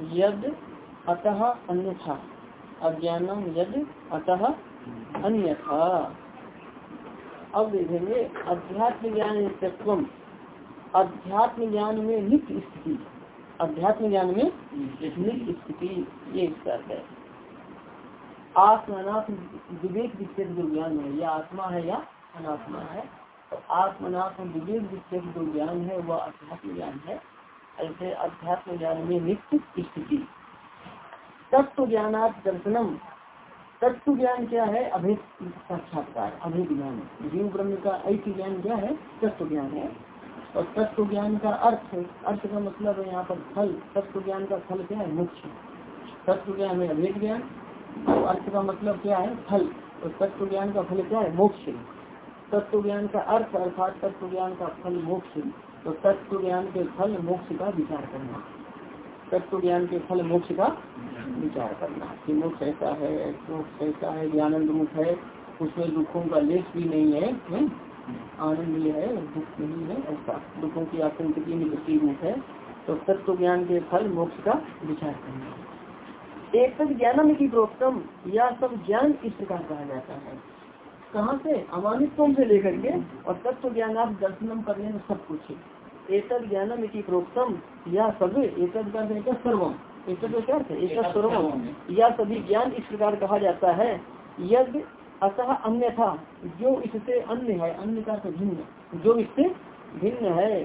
यद अतः अन्यथा। अज्ञानम यद अतः अन्यथा। अब देखेंगे अध्यात्म ज्ञान नित्यत्व अध्यात्म ज्ञान में नित्य स्थिति अध्यात्म ज्ञान में नित्य स्थिति ये इसका है आत्मनाथ विवेक विच्छेद जो ज्ञान है। या आत्मा है या अनात्मा है। तो आत्मनाथ विवेक विच्छेद जो ज्ञान है। वह अध्यात्म ज्ञान है। ऐसे अध्यात्म ज्ञान में नित्य स्थिति। तत्व ज्ञानार्थ दर्शनम। तत्व ज्ञान क्या है? अभेद साक्षात्कार अभेद ज्ञान। जीव ब्रह्म का ऐसी ज्ञान क्या है? तत्व ज्ञान है। और तत्व ज्ञान का अर्थ अर्थ का मतलब है यहाँ पर फल। तत्व ज्ञान का फल क्या है? मुख्य तत्व ज्ञान है अभेद ज्ञान। और अर्थ का मतलब क्या है? फल। और तत्व ज्ञान का फल क्या है? मोक्ष। तत्व ज्ञान का अर्थ अर्थात तत्व ज्ञान का फल मोक्ष। तो तत्व ज्ञान के फल मोक्ष का विचार करना। तत्व ज्ञान के फल मोक्ष का विचार करना। कि मोक्ष ऐसा है, मोक्ष ऐसा है, ज्ञानंद मुख है, उसमें दुखों का लेख भी नहीं है? आनंद ये है, दुख नहीं है, ऐसा। दुखों की आतंक की निवृत्ति रूप है तो तत्व ज्ञान के फल मोक्ष का विचार करना। एक तक ज्ञानम की प्रोक्तम, या सब ज्ञान इस प्रकार कहा जाता है। कहाँ से? अमानित्व से लेकर के और तत्व ज्ञान आप दर्शनम करने में सब कुछ एतद ज्ञानम की प्रोक्तम या सब एतद का सर्वम। एतद क्या है? एक सर्वम। या सभी ज्ञान इस प्रकार कहा जाता है यद अतः अन्य था जो इससे अन्य है अन्य का तो भिन्न। जो इससे भिन्न है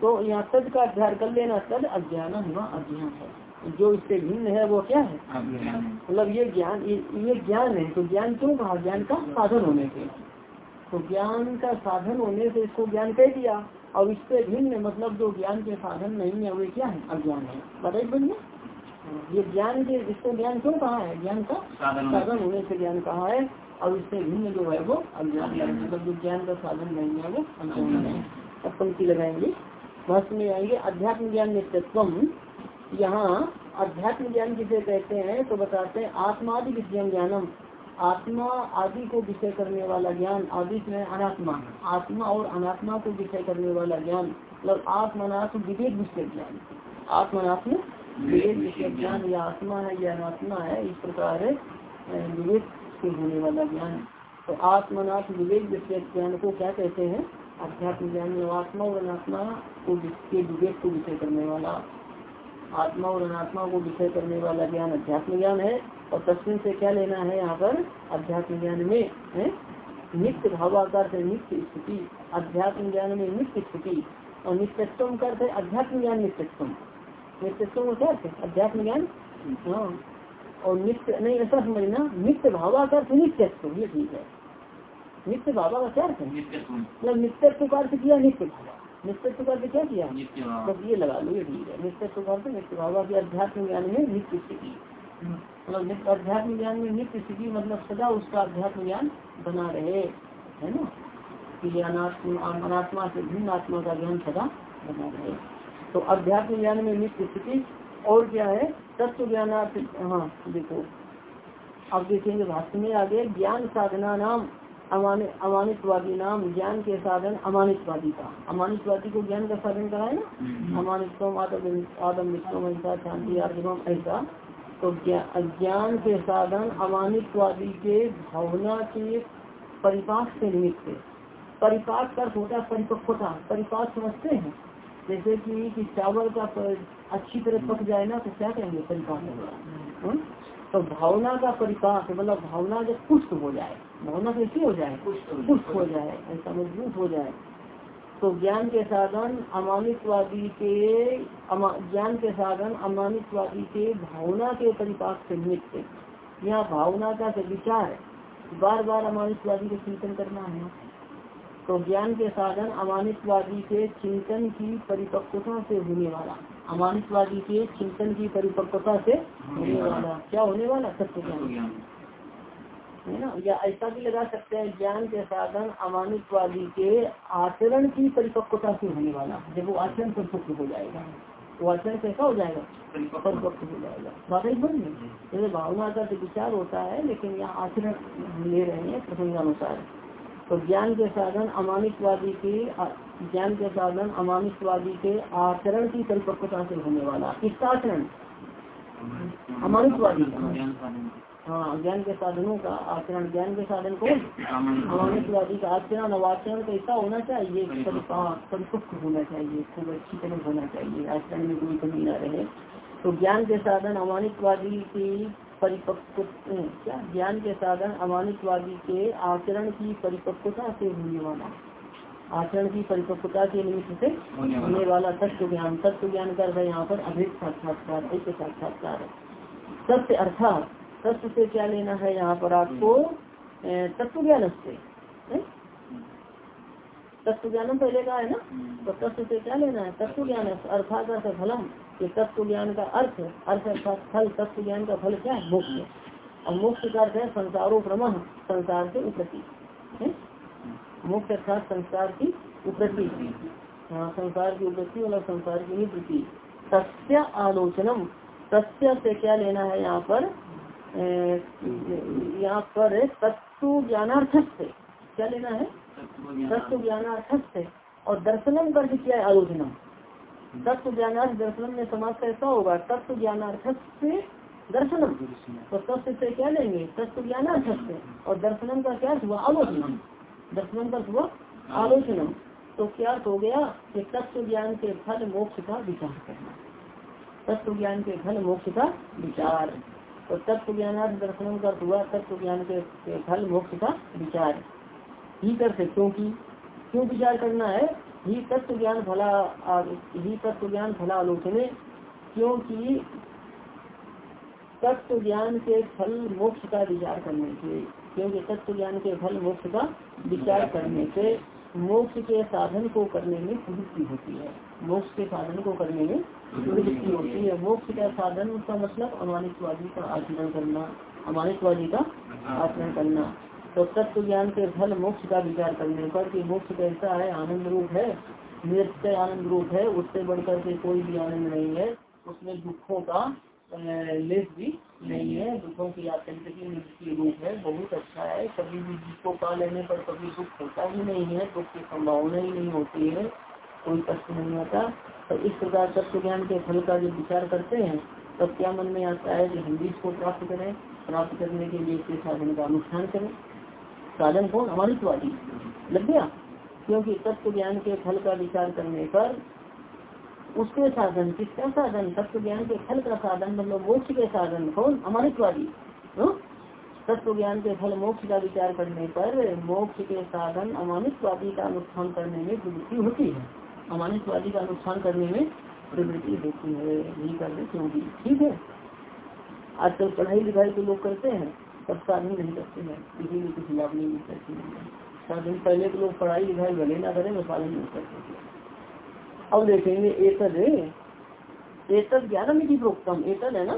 तो यहाँ तद का अध्ययन कर लेना तद अज्ञान हुआ अज्ञान है। जो इससे भिन्न है वो क्या है? मतलब ये ज्ञान ये ज्ञान है तो ज्ञान क्यों कहा? ज्ञान का साधन होने से। तो ज्ञान का साधन होने से इसको ज्ञान कह दिया। और इससे भिन्न मतलब जो ज्ञान के साधन नहीं है वे क्या है? अज्ञान है। बताइए बढ़िया ये ज्ञान के इसको ज्ञान क्यों कहा है? ज्ञान का साधन होने से ज्ञान कहा है। और इससे भिन्न जो है वो अज्ञान है। मतलब जो ज्ञान का साधन नहीं है वो अज्ञान है। अब पंक्ति लगाएँगे। भाषण में आएँगे अध्यात्म ज्ञान नित्यत्व यहाँ अध्यात्म ज्ञान किसे कहते हैं तो बताते हैं आत्मादि विज्ञान ज्ञानम। आत्मा आदि को विषय करने वाला ज्ञान, आदि में अनात्मा। आत्मा और अनात्मा को विषय करने वाला ज्ञान मतलब आत्मनात्म विवेक विषय ज्ञान। आत्मनात्म विवेक विषय ज्ञान, या आत्मा है, या अनात्मा है, इस प्रकार विवेक से होने वाला ज्ञान। तो आत्मनाथ विवेक विषय ज्ञान को क्या कहते हैं? अध्यात्म ज्ञान आत्मा और अनात्मा को विवेक को विषय करने वाला। आत्मा और अनात्मा को विषय करने वाला ज्ञान अध्यात्म ज्ञान है और तस्वीर से क्या लेना है यहाँ पर? अध्यात्म ज्ञान में है? नित्य भावाकार से नित्य स्थिति अध्यात्म ज्ञान में नित्य स्थिति और नित्यत्व का अर्थ है अध्यात्म ज्ञान नित्यत्व का क्या है? अध्यात्म ज्ञान? हाँ। और नित्य नहीं ऐसा समझना नित्य भावाकार से नित्यत्व ये ठीक है। नित्य भावा का क्या अर्थ है? मतलब नित्यत्व का अर्थ किया नित्य भावा नित्यत्व का अर्थ क्या किया? बस ये लगा लो ये ठीक है। नित्यत्व का अर्थ नित्य भावा। की अध्यात्म ज्ञान में नित्य स्थिति मतलब अध्यात्म ज्ञान में नित्य स्थिति मतलब सदा उसका अध्यात्म ज्ञान बना रहे है ना? कि अनात्मा से भिन्न आत्मा का ज्ञान सदा बना रहे। तो अध्यात्म ज्ञान में नित्य स्थिति और क्या है? तत्व ज्ञान हाँ देखो। अब देखेंगे भाष्य में आगे ज्ञान साधना नाम। अमानितवादी नाम ज्ञान के साधन अमानितवादी का। अमानितवादी को ज्ञान का साधन कराए ना? अमानित्व आदम विश्व शांति आर्जम ऐसा। तो ज्ञान के साधन अमानितवादी के भावना के परिपाक से निमित्त परिपाक का होता परिपक्वता। परिपाक समझते हैं। जैसे कि, कि चावल का अच्छी तरह पक जाए ना तो क्या कहेंगे? परिपाक तो भावना का परिपाक मतलब भावना जब पुष्ट हो जाए भावना कैसी हो जाए? पुष्ट हो जाए ऐसा मज़बूत हो जाए। तो ज्ञान के साधन अमानितवादी के ज्ञान के साधन अमानितवादी के भावना के परिपाक से निमित्त यहाँ भावना का विचार बार बार अमानितवादी का चिंतन करना है। तो ज्ञान के साधन अमानितवादी के चिंतन की परिपक्वता से होने वाला अमानितवादी के चिंतन की परिपक्वता से होने वाला। क्या होने वाला? सत्य ज्ञान है ना? या ऐसा भी लगा सकते हैं ज्ञान के साधन अमानितवादी के आचरण की परिपक्वता से होने वाला जब वो आचरण परिपक्व हो जाएगा वो आचरण कैसा हो जाएगा? परिपक्व। हो जाएगा। बात एक बन जैसे भावना का तो विचार होता है लेकिन यहाँ आचरण ले रहे हैं प्रसंगानुसार। तो ज्ञान के साधन अमानितवादी के ज्ञान के साधन अमानितवादी के आचरण की परिपक्वता से होने वाला। किसका आचरण? अमानितवादी हाँ ज्ञान के साधनों का आचरण ज्ञान के साधन को अमानितवादी का आचरण अवाचरण कैसा होना चाहिए परिपक्व होना चाहिए खूब अच्छी तरह होना चाहिए आचरण में कोई कमी न रहे। तो ज्ञान के साधन अमानितवादी की परिपक्व क्या? ज्ञान के साधन अमानितवादी के आचरण की परिपक्वता से होने वाला। आचरण की परिपक्वता के निमित्त से होने वाला। तत्व ज्ञान। तत्व ज्ञान कर यहाँ पर अधिक साक्षात्कार साक्षात्कार। सत्य अर्थात तत्व से क्या लेना है यहाँ पर आपको? तत्व ज्ञान से। तत्व ज्ञान पहले का है ना? तो तत्व से क्या लेना है? तत्व ज्ञान अर्थात अर्थ फलम। ये तत्व ज्ञान का अर्थ अर्थ अर्थात फल तत्व ज्ञान का फल क्या है? मोक्ष। और मोक्ष का अर्थ है संसारो भ्रम, संसार से उपति। मोक्ष अर्थात संसार की उपति। हाँ संसार की उपति मतलब संसार की निवृत्ति सत्य आलोचनम। सत्य से क्या लेना है यहाँ पर? यहाँ पर तत्व ज्ञानार्थ से क्या लेना है? तत्व ज्ञानार्थ। से और दर्शनम कर क्या है आलोचना तत्व ज्ञानार्थ दर्शनम में समाज कैसा होगा। तत्व ज्ञानार्थ से दर्शनम। तो तत्व से क्या लेंगे? तत्व ज्ञानार्थ से और दर्शनम का क्या हुआ आलोचनम। दर्शनम का हुआ आलोचनम। तो क्या हो गया कि तत्व ज्ञान के फल मोक्ष का विचार करना। तत्व ज्ञान के फल मोक्ष का विचार। तो तत्व ज्ञानार्थ दर्शन का हुआ तत्व ज्ञान के फल मोक्ष का विचार। ही करते क्योंकि, क्यों विचार करना है? ही तत्व ज्ञान फला ही तत्व ज्ञान फला आलोचने क्योंकि तत्व ज्ञान के फल मोक्ष का विचार करने से क्योंकि तत्व ज्ञान के फल मोक्ष का विचार करने से मोक्ष के साधन को करने में प्रवृत्ति होती है। मोक्ष के साधन को करने में प्रवृत्ति होती है। मोक्ष का साधन का मतलब अमानितवादी का आचरण करना अमानितवादी का आचरण करना। तो तत्व ज्ञान के फल मोक्ष का विचार करने पर कि मोक्ष कैसा है, आनंद रूप है नित्य आनंद रूप है उससे बढ़कर के कोई भी आनंद नहीं है, उसमें दुखों का लेस भी नहीं है दुखों की आतंकी निवृत्ति रूप है बहुत अच्छा है। कभी भी जिसको पा लेने पर कभी दुख होता ही नहीं है दुख की संभावना ही नहीं होती है कोई कष्ट नहीं होता। तो इस प्रकार तत्व ज्ञान के फल का जब विचार करते हैं तब क्या मन में आता है कि हम भी इसको प्राप्त करें प्राप्त करने के लिए इसके साधन का अनुष्ठान करें? साधन कौन अमानितवादी लग गया? क्योंकि तत्व ज्ञान के फल का विचार करने पर उसके साधन, किसका साधन? तत्व ज्ञान के फल का साधन मतलब मोक्ष के साधन, कौन? अमानितवादी तत्व ज्ञान के फल, मोक्ष का विचार करने पर मोक्ष के साधन अमानितवादी का अनुष्ठान करने में प्रवृत्ति होती है। अमानितवादी का नुकसान करने में प्रवृत्ति होती है। नहीं करने क्योंकि ठीक है। आजकल पढ़ाई लिखाई तो लोग करते हैं तब साधन नहीं करते हैं। भी कुछ लाभ नहीं हैं। साधन पहले तो लोग पढ़ाई लिखाई भले ना करें तो पालन नहीं करते। अब देखेंगे एकद एकद ज्ञानम की प्रोक्तम एकद है ना?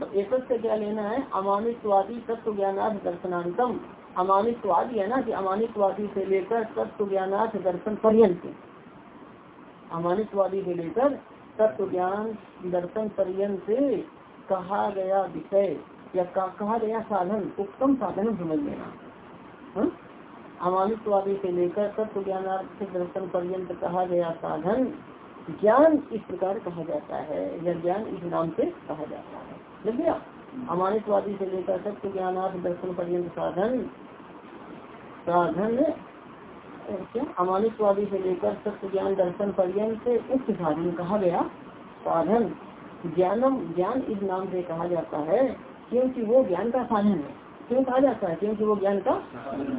तो एकद से क्या लेना है? अमानितवादी तत्व ज्ञानार्थ दर्शनांतम अमानितवादी है ना कि अमानितवादी से लेकर तत्व ज्ञानार्थ दर्शन पर्यंत अमानितवादी से लेकर तत्व ज्ञान दर्शन पर्यंत कहा गया विषय या कहा गया साधन, उत्तम साधन समझ लेना? अमानितवादी से लेकर तत्व ज्ञानार्थ दर्शन पर्यंत कहा गया साधन ज्ञान इस प्रकार कहा जाता है, या ज्ञान इस नाम से कहा जाता है। लग गया? अमानितवादी से लेकर तत्व ज्ञानार्थ दर्शन पर्यंत साधन साधन, क्या? अमानितवादी से लेकर सत्य ज्ञान दर्शन पर्यंत उच्च साधन कहा गया, साधन। ज्ञानम, ज्ञान इस नाम से कहा जाता है, क्योंकि वो ज्ञान का साधन है। क्यों कहा जाता है? क्योंकि वो ज्ञान का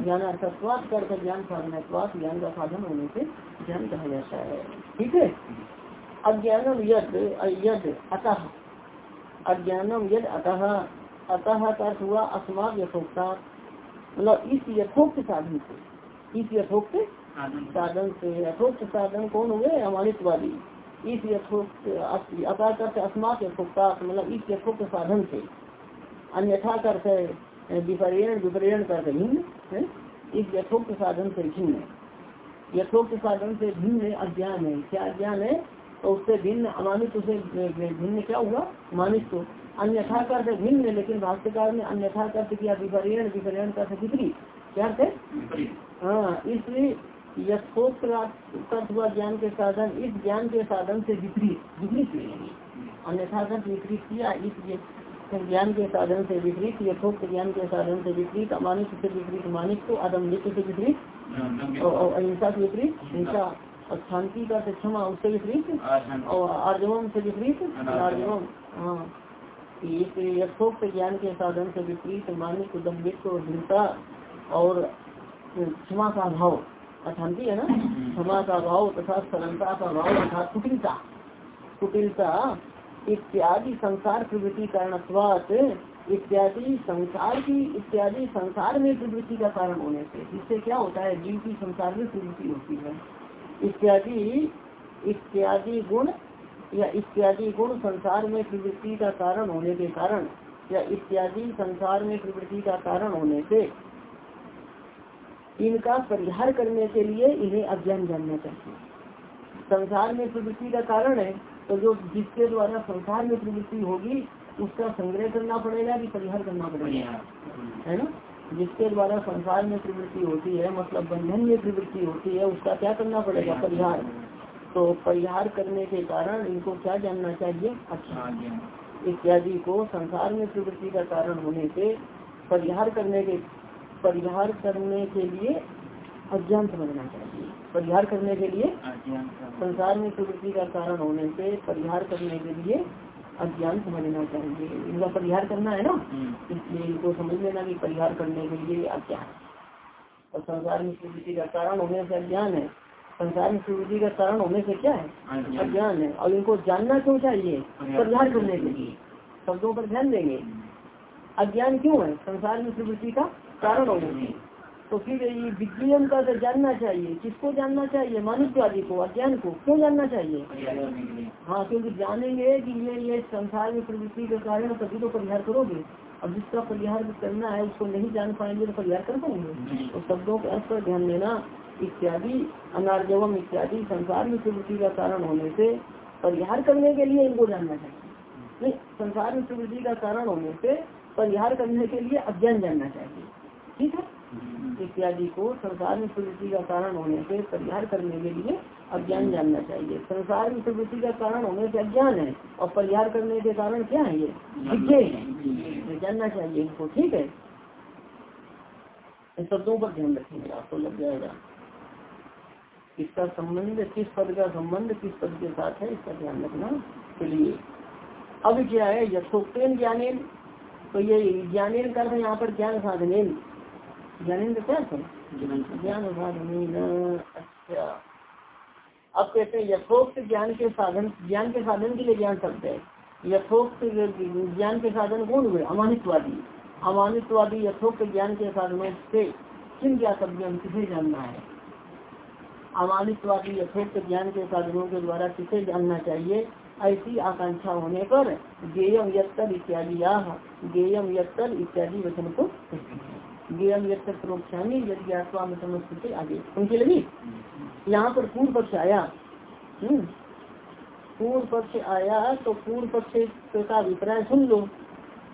ज्ञान अर्थत्वाद कर ज्ञान साधन ज्ञान का साधन होने से ज्ञान कहा जाता है। ठीक है? अज्ञानम यद यद अतः। अज्ञानम यद अतः। अतः का अर्थ हुआ अस्मात यथोक्ता। मतलब इस यथोक्त साधन से। इस यथोक्त साधन से। यथोक्त साधन कौन हुए? अमानितवादी इस यथोक्त अतः करते अस्मात यथोक्ता। मतलब इस यथोक्त साधन से। अन्यथा करते विपर्यण विपर्यण करते भिन्न इस यथोक्त साधन से भिन्न यथोक्त साधन से भिन्न अज्ञान है। क्या अज्ञान है? तो उससे भिन्न अमानित उसे भिन्न क्या हुआ? मानित तो अन्यथा कर भिन्न लेकिन भाष्यकार ने अन्यथा कर किया विपर्यण विपर्यण कर विपरीत क्या थे हाँ? इसलिए यथोक्त हुआ ज्ञान के साधन इस ज्ञान के साधन से विपरीत विपरीत अन्यथा विपरीत किया इस ज्ञान के साधन से विपरीत यथोक्त ज्ञान के साधन से विपरीत अमानित से विपरीत मानित को अदम्बित से विपरीत और अहिंसा से विपरीत हिंसा और शांति का क्षमा उससे विपरीत और आर्जवम से विपरीत आर्जवम हाँ। यथोक्त ज्ञान के साधन से विपरीत मानिक उदम्बित हिंसा और क्षमा का अभाव अशांति है ना? क्षमा का भाव तथा सरलता का भाव तथा कुटिलता। कुटिलता इत्यादि संसार प्रवृत्ति कारणत्वात इत्यादि संसार की इत्यादि संसार में प्रवृत्ति का कारण होने से। इससे क्या होता है? जीव की संसार में प्रवृत्ति होती है। इत्यादि इत्यादि गुण या इत्यादि गुण संसार में प्रवृत्ति का कारण होने के कारण या इत्यादि संसार में प्रवृत्ति का कारण होने से इनका परिहार करने के लिए इन्हें अज्ञान जानना चाहिए। संसार में प्रवृत्ति का कारण है। तो जो जिसके द्वारा संसार में प्रवृत्ति होगी, उसका संग्रह करना पड़ेगा कि परिहार करना पड़ेगा? है ना? जिसके द्वारा संसार में प्रवृत्ति होती है मतलब बंधन में प्रवृत्ति होती है, उसका क्या करना पड़ेगा? परिहार। तो परिहार करने के कारण इनको क्या जानना चाहिए? अच्छा इत्यादि को संसार में प्रवृत्ति का कारण होने से परिहार करने के, परिहार करने के लिए अज्ञान समझना चाहिए। परिहार करने के लिए संसार में प्रवृत्ति का कारण होने से परिहार करने के लिए अज्ञान समझना चाहिए। इनका परिहार करना है ना? हम्म। इसलिए इनको समझ लेना की परिहार करने के लिए अज्ञान और संसार में प्रवृत्ति का कारण होने से अज्ञान है। संसार में प्रवृत्ति का कारण होने से क्या है? अज्ञान। है। और इनको जानना क्यों चाहिए? परिहार करने के लिए। शब्दों पर ध्यान देंगे। अज्ञान क्यों है? संसार में प्रवृत्ति का कारण होने तो फिर विज्ञान का अगर जानना चाहिए। किसको जानना चाहिए? मनुष्यवादी को, अज्ञान को। क्यों जानना चाहिए? हाँ क्योंकि जानेंगे कि ये ये संसार में प्रवृत्ति के कारण तो परिहार करोगे। अब जिसका परिहार करना है, उसको नहीं जान पाएँगे तो परिहार कर पाएँगे। तो शब्दों के अर्थ पर ध्यान देना, इत्यादि, अनार्जवम इत्यादि, संसार में प्रवृत्ति का कारण होने से परिहार करने के लिए इनको जानना चाहिए। नहीं, संसार में प्रवृत्ति का कारण होने से परिहार करने के लिए अज्ञान जानना चाहिए। ठीक है? इत्यादि को संसार में प्रवृत्ति का कारण होने से परिहार करने के लिए अज्ञान जानना चाहिए। संसार में प्रवृत्ति का कारण होने से अज्ञान है और परिहार करने के कारण क्या है ये? विज्ञ जानना चाहिए इनको, ठीक है? इन शब्दों पर ध्यान रखेंगे, आपको लग जाएगा। इसका संबंध किस पद का संबंध, किस पद के साथ है, इसका ध्यान रखना चलिए अब क्या है यथोक्तेन ज्ञानेन। तो ये ज्ञानेन कर यहाँ पर ज्ञान साधने ज्ञानेन्द्र क्या ज्ञान साधन अच्छा। अब कहते हैं, यथोक्त ज्ञान के साधन, ज्ञान के साधन के लिए ज्ञान शब्द है। यथोक्त ज्ञान के साधन कौन हुए? अमानितवादी अमानितवादी यथोक्त ज्ञान के साधनों से किन शब्द किसे जानना है? अमानितवादी यथोक्त ज्ञान के साधनों के द्वारा किसे जानना चाहिए? ऐसी आकांक्षा होने पर गेयम यत्तर इत्यादि गेयम यत्तर इत्यादि वचन को आगे। उनके लगी यहाँ पर पूर्व पक्ष आया। हम्म। पूर्व पक्ष आया तो पूर्व पक्ष का अभिप्राय सुन लो।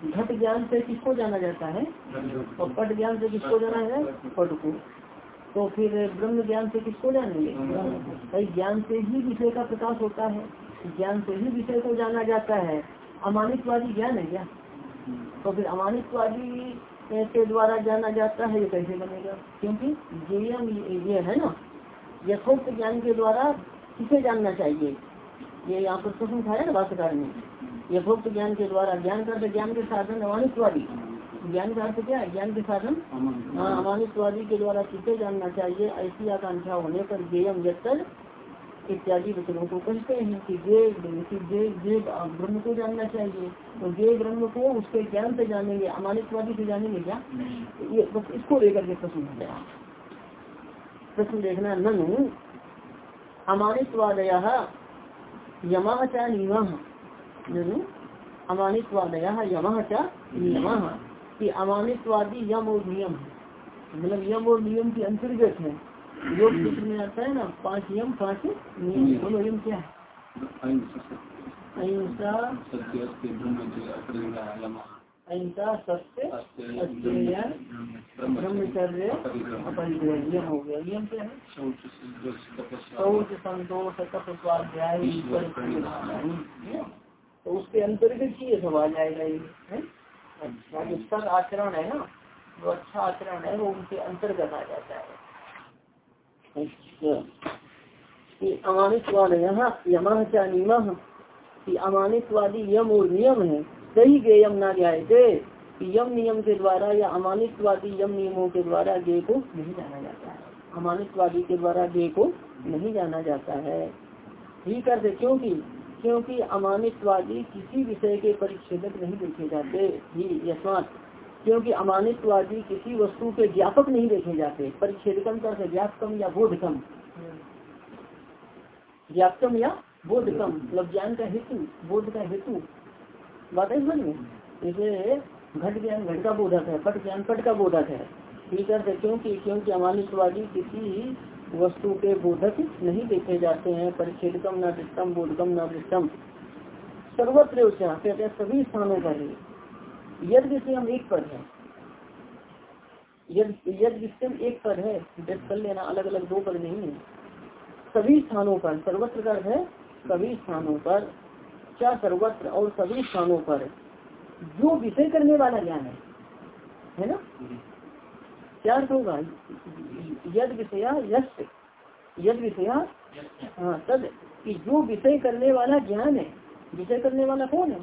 घट ज्ञान से किसको जाना जाता है? और पट ज्ञान से किसको जाना है? पट को। तो फिर ब्रह्म ज्ञान से किसको जानेंगे? भाई, ज्ञान से ही विषय का प्रकाश होता है। ज्ञान से ही विषय को जाना जाता है। अमानितवादी ज्ञान है क्या? तो फिर अमानितवादी के द्वारा जाना जाता है ये कैसे बनेगा? क्योंकि ज्ञम ये है ना यथोक्त ज्ञान के द्वारा किसे जानना चाहिए? ये यहाँ पर प्रश्न उठाया ना भाष्यकार ने। यथोक्त ज्ञान के द्वारा ज्ञान का ज्ञान के साधन अमानितवादी ज्ञान का अर्थ क्या है? ज्ञान के साधन? हाँ अमानितवादी के द्वारा किसे जानना चाहिए? ऐसी आकांक्षा होने पर ज्ञम जत्तर इत्यादि वचनों को कहते हैं कि जे जे ब्रह्म को जानना चाहिए। तो जे ब्रह्म को उसके ज्ञान से जानेंगे अमानितवादी से जानेंगे क्या? ये बस इसको लेकर के प्रश्न हो। गया प्रश्न देखना ननु अमानितवादय यमा चा नियम। अमानितवादय यमा चा नियम। की अमानितवादी यम और नियम मतलब यम और नियम के अंतर्गत है। योग सूत्र में आता है ना पाँच यम पाँच नियम। बोलो यम क्या है? अहिंसा अहिंसा सत्य ब्रह्मचर्य अपरिग्रह हो गया। नियम क्या है? शौच संतोष तो उसके अंतर्गत ही ये सब आ जाएगा ये अच्छा जो सर आचरण है ना जो अच्छा आचरण है वो उनके अंतर्गत आ जाता है। अच्छा अमानितवाद यहाँ यमा क्या नियम? कि अमानितवादी यम और नियम है। सही गे यम ना थे यम नियम के द्वारा या अमानितवादी यम नियमों के द्वारा गे को नहीं जाना जाता है। अमानितवादी के द्वारा गे को नहीं जाना जाता है। ठीक है क्योंकि क्योंकि अमानितवादी किसी विषय के परिच्छेदक नहीं देखे जाते। ही यशमात क्योंकि अमानितवादी किसी वस्तु के व्यापक नहीं देखे जाते परिच्छेदकम का व्यापकम या बोधकम। व्यापकम या बोधकम मतलब ज्ञान का हेतु, बोध का हेतु। बात है समझ में जैसे घट ज्ञान, घट का बोधक है, पट ज्ञान, पट का बोधक है। ठीक है क्योंकि क्योंकि अमानितवादी किसी वस्तु के बोधक नहीं देखे जाते हैं, परिच्छेदकम न दृष्टम, बोधकम न दृष्टम। सर्वत्र कहते हैं सभी स्थानों पर ही। यद विषय हम एक पद है। यद विषय एक पद है कर लेना अलग अलग दो पद नहीं है। सभी स्थानों पर सर्वत्र का है सभी स्थानों पर क्या सर्वत्र और सभी स्थानों पर जो विषय करने वाला ज्ञान है है ना? क्या होगा? यद विषया यश यद विषया हाँ तद कि जो विषय करने वाला ज्ञान है विषय करने वाला कौन है?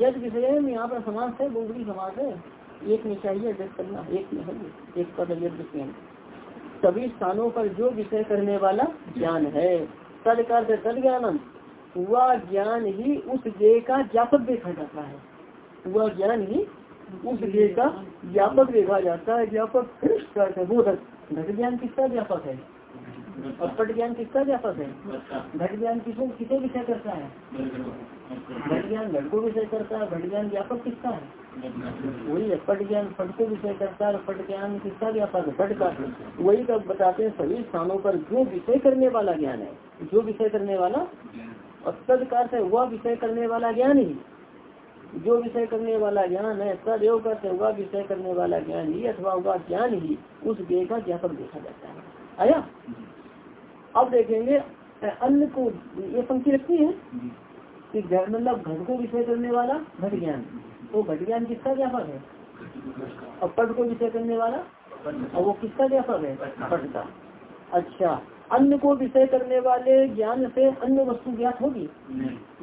यद विषय में यहाँ पर समाज है बहुबरी समाज है। एक में चाहिए जब करना एक में है एक पद यद विषय सभी स्थानों पर जो विषय करने वाला ज्ञान है। तद कर तद ज्ञान वह ज्ञान ही उस ज्ञ का व्यापक देखा जाता है। वह ज्ञान ही उस ज्ञ का व्यापक देखा जाता है। व्यापक बोधक। घट ज्ञान किसका व्यापक है? और पट ज्ञान किसका व्यापक है? घट ज्ञान किसको किसे विषय करता है? घट ज्ञान घट को विषय करता है घट ज्ञान व्यापक किसका है? वही है पट ज्ञान पट को विषय करता है पट ज्ञान किसका व्यापक है? पट का। वही का बताते हैं सभी स्थानों पर जो विषय करने वाला ज्ञान है जो विषय करने वाला। और तद से वह विषय करने वाला ज्ञान ही। जो विषय करने वाला ज्ञान है सदैव करते हुआ विषय करने वाला ज्ञान ही अथवा वह ज्ञान ही उस ज्ञ का ज्ञापक देखा जाता है। आया? अब देखेंगे अन्न को ये पंक्ति रखती है कि मतलब घट को विषय करने वाला घट ज्ञान। तो घट ज्ञान किसका व्यापक है? और पट को विषय करने वाला? और वो किसका व्यापक है? पट का। अच्छा अन्न को विषय करने वाले ज्ञान से अन्य वस्तु ज्ञात होगी?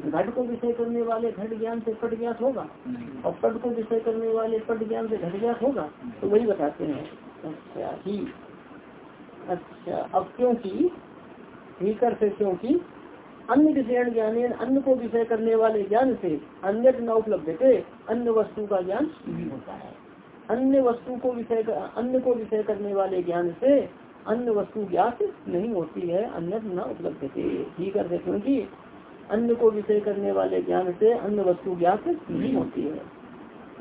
घट को विषय करने वाले घट ज्ञान से पट ज्ञात होगा? और पट को विषय करने वाले पट ज्ञान से घट ज्ञात होगा? तो वही बताते हैं। अच्छा ही अच्छा अब क्योंकि ही करते क्योंकि अन्य विषय ज्ञान अन्न को विषय करने वाले ज्ञान से अन्य न उपलब्ध थे, अन्य वस्तु का ज्ञान नहीं होता है। अन्य वस्तु को विषय अन्य को विषय करने वाले ज्ञान से अन्य वस्तु ज्ञात नहीं होती है, अन्य न उपलब्ध थे। ठीक है क्योंकि अन्य को विषय करने वाले ज्ञान से अन्य वस्तु ज्ञात नहीं होती है।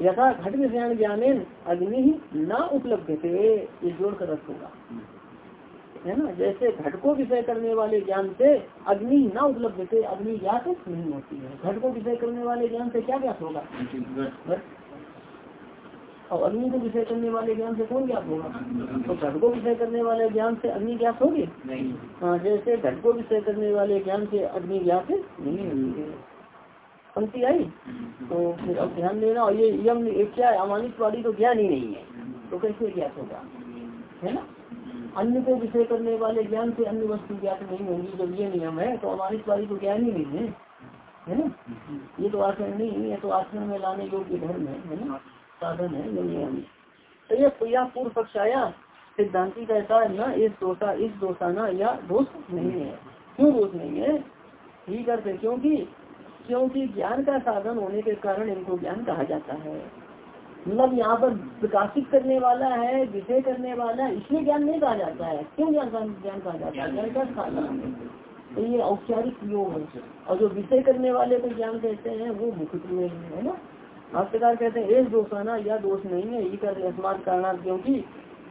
यथा घट विषय ज्ञान अग्नि न उपलब्ध थे, ये जोड़कर रखूँगा। है ना? जैसे घट को विषय करने वाले ज्ञान से अग्नि न उपलब्ध थे अग्नि ज्ञात नहीं होती है। घट को विषय करने वाले ज्ञान से क्या ज्ञात होगा? और अग्नि को विषय करने वाले ज्ञान से कौन ज्ञात होगा? तो घट को विषय करने वाले ज्ञान से अग्नि ज्ञात होगी? हाँ जैसे घट को विषय करने वाले ज्ञान से अग्नि ज्ञात नहीं होती है पंक्ति आई? तो फिर अब ध्यान देना और ये यम क्या अमानित वाली तो ज्ञान ही नहीं है। तो कैसे ज्ञात होगा? है ना? अन्य को विषय करने वाले ज्ञान से अन्य वस्तु ज्ञात नहीं होंगी। जब ये नियम है तो हमारी वाली तो ज्ञान ही नहीं है। है ना? ये तो आचरण नहीं है तो आचरण में लाने योग्य धर्म है है ना? साधन है, ये नियम तो ये यह पूर्व पक्ष आया, सिद्धांति कहता है न, इस दोषा, इस दोषाना या दोष नहीं है। क्यों दोष नहीं है? ठीक करते, क्योंकि क्योंकि ज्ञान का साधन होने के कारण इनको ज्ञान कहा जाता है। मतलब यहाँ पर प्रकाशित करने वाला है विषय करने वाला है इसलिए ज्ञान नहीं कहा जाता है। क्यों ज्ञान ज्ञान कहा जाता है? ज्ञान का तो ये औपचारिक योग है। और जो विषय करने वाले को ज्ञान कहते हैं वो मुखित में है ना। भाष्यकार कहते हैं एक दोषाना या दोष नहीं है ये कर अस्मात कारण क्योंकि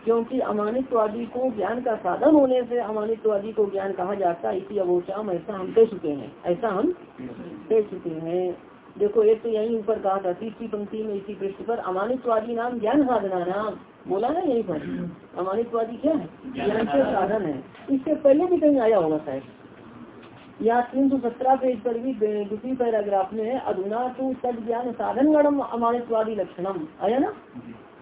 क्योंकि अमानित्वादी को ज्ञान का साधन होने से अमानित्वादी को ज्ञान कहा जाता है। इसी अवोचाम ऐसा हम कह चुके हैं। ऐसा हम कह चुके हैं। देखो एक तो यही ऊपर कहा था तीसरी पंक्ति में इसी पृष्ठ पर अमानित्वादी नाम ज्ञान साधना नाम। बोला ना यही पर? अमानित्वादी क्या है? ज्ञान के साधन। है। इससे पहले भी कहीं आया होगा शायद यहाँ तीन सौ सत्रह पेज पर भी दूसरी पैराग्राफ में अधुना तो सद ज्ञान साधन गणम अमानित्वादी लक्षणम। आया ना?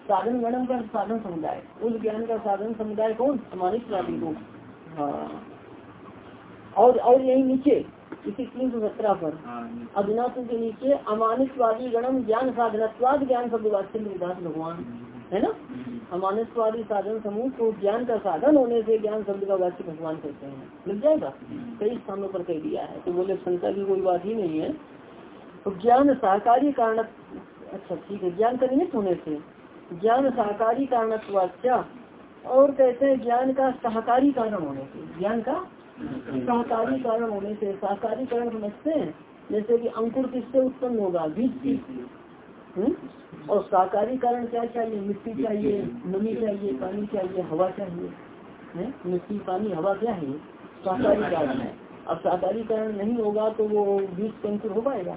साधन गणम का साधन समुदाय। उस ज्ञान का साधन समुदाय कौन? अमानित्वादी को। हाँ। और और यही नीचे इसी तीन सौ सत्रह पर। अभिनाशु के नीचे अमानितवादी गणम ज्ञान साधनत्वाद ज्ञान शब्द विदास भगवान है ना? अमानितवादी साधन समूह को ज्ञान का साधन होने से ज्ञान शब्द का वाच्य भगवान कहते हैं। मिल जाएगा? कई स्थानों पर कह दिया है। तो बोले शंका की कोई बात ही नहीं है। तो ज्ञान सहकारी कारण अच्छा ठीक है ज्ञान का निमित्त होने से। ज्ञान सहकारी कारणत्वाच्या और कहते हैं ज्ञान का सहकारी कारण होने से। ज्ञान का सहकारी कारण होने से सहकारी कारण समझते हैं जैसे कि अंकुर किससे उत्पन्न होगा? बीज की हम्म? और सहकारी कारण क्या चाहिए? मिट्टी चाहिए, नमी चाहिए, पानी चाहिए, हवा चाहिए। मिट्टी, पानी, हवा क्या है? सहकारी कारण है। अब सहकारी कारण नहीं होगा तो वो बीज का हो पाएगा?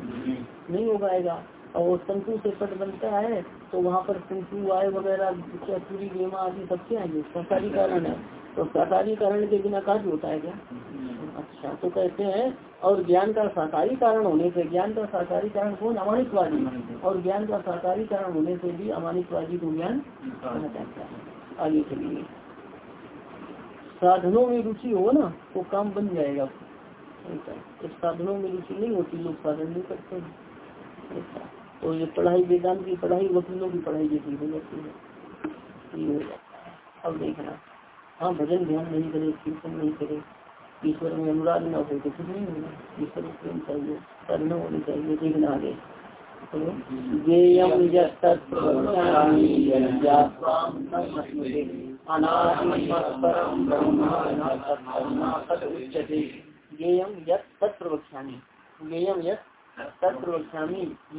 नहीं हो पाएगा। और वो तंतु से पट बनता है तो वहाँ पर तंतु आय वगैरह चूरी गेमा आदि सब क्या है? सहकारी कारण है। तो सहकारी कारण के बिना कार्य होता है क्या? अच्छा तो कहते हैं, और ज्ञान का सहकारी कारण होने से, ज्ञान का सहकारी कारण कौन? अमानितवादी और ज्ञान का सहकारी कारण होने से भी अमानितवादी को ज्ञान है। आगे चलिए। साधनों में रुचि हो ना तो काम बन जाएगा। तो साधनों में रुचि नहीं होती, लोग साधन नहीं करते हैं। तो ये पढ़ाई, वेदांत की पढ़ाई, वकीलों की पढ़ाई जैसी हो जाती है। ये है। अब देखना। हाँ भजन ध्यान नहीं करे, कीर्तन नहीं करे, ईश्वर में अनुराग न हो तो कुछ नहीं होगा। ईश्वर प्रेम चाहिए, करना होनी चाहिए, देखना आगे।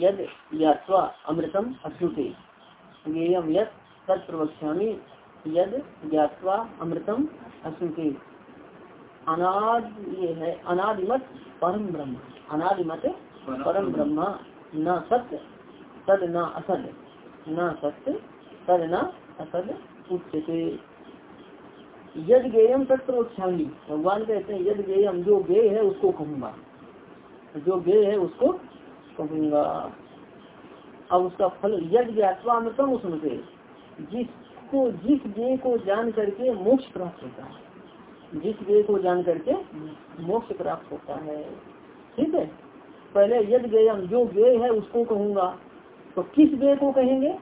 यद अमृतम अश्रुते गेयम यत तत्प्रवक्ष्यामी यद ज्ञातवा अमृतम अश्रुते अनाद ये है, अनादिमत परम ब्रह्म। अनादिमत परम ब्रह्म। न सत्य तद न असद। न सत्य तद न असद उच्चते यद गेयम तत्प्रोक्षांगी भगवान कहते हैं, यद गेयम जो गे है उसको कहूँगा। जो गे है उसको कहूँगा। अब उसका फल यद ज्ञातवा अमृतम उसमें से जिसको जिस गे को जान करके मोक्ष प्राप्त होता है। जिस गे को जान करके मोक्ष प्राप्त होता है। ठीक है? पहले यद गेयम जो गे है उसको कहूँगा। तो किस व्यय को कहेंगे?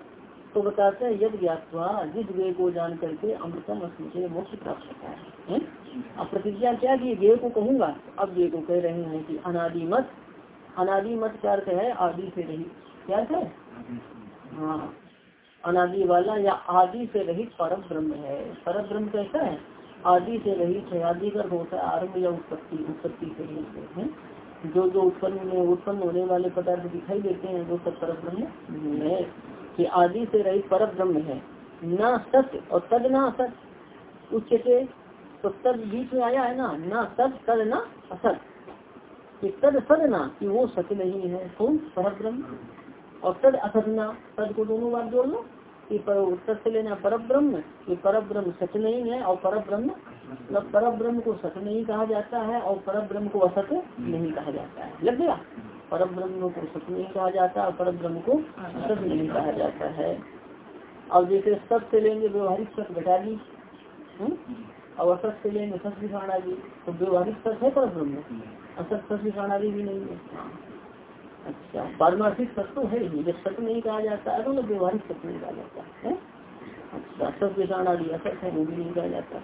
तो बताते हैं यद ज्ञातवा, जिस व्यय को जान करके अमृतम से मोक्ष प्राप्त होता है? अब प्रतिज्ञा क्या की? गे को कहूँगा। अब गे को कह रहे हैं कि अनादिमत अनादिमत क्या अर्थ है? आदि से रही क्या है? हाँ। अनादि वाला या आदि से रहित परम ब्रह्म है। परम ब्रह्म कैसा है? आदि से रहित है। आदि का होता है आरंभ या उत्पत्ति। उत्पत्ति से रहित है। जो जो उत्पन्न उत्पन्न होने वाले पदार्थ दिखाई देते हैं, वो सब पर ब्रह्म है। कि आदि से रहित पर ब्रह्म है। न सत्य और तद न असत। उच्चते तो तद बीच में आया है ना? न सत, तद न असत। कि तद सद ना, कि वो सत्य नहीं है। कौन? पर ब्रह्म। और तद असत ना तद को दोनों बार जोड़ लो। कि सत्य लेना पर ब्रह्म कि पर ब्रह्म सत्य नहीं है और पर ब्रह्म मतलब पर ब्रह्म को सत्य नहीं कहा जाता है और पर ब्रह्म को असत नहीं कहा जाता है। लग गया? पर ब्रह्म को सत्य नहीं कहा जाता और पर ब्रह्म को असत नहीं कहा जाता है। और जैसे सत्य लेंगे व्यवहारिक सत्य घटा दी। और असत से लेंगे सत्य खाना दी। तो व्यवहारिक सत है पर ब्रह्म असत सत्य खाना भी नहीं है। अच्छा पारमार्थिक सत्य तो है ही जब सत्य नहीं कहा जाता है तो ना व्यवहारिक सत्य नहीं कहा जाता, है? अच्छा सत्य खाना दी असत है, वो भी नहीं कहा जाता।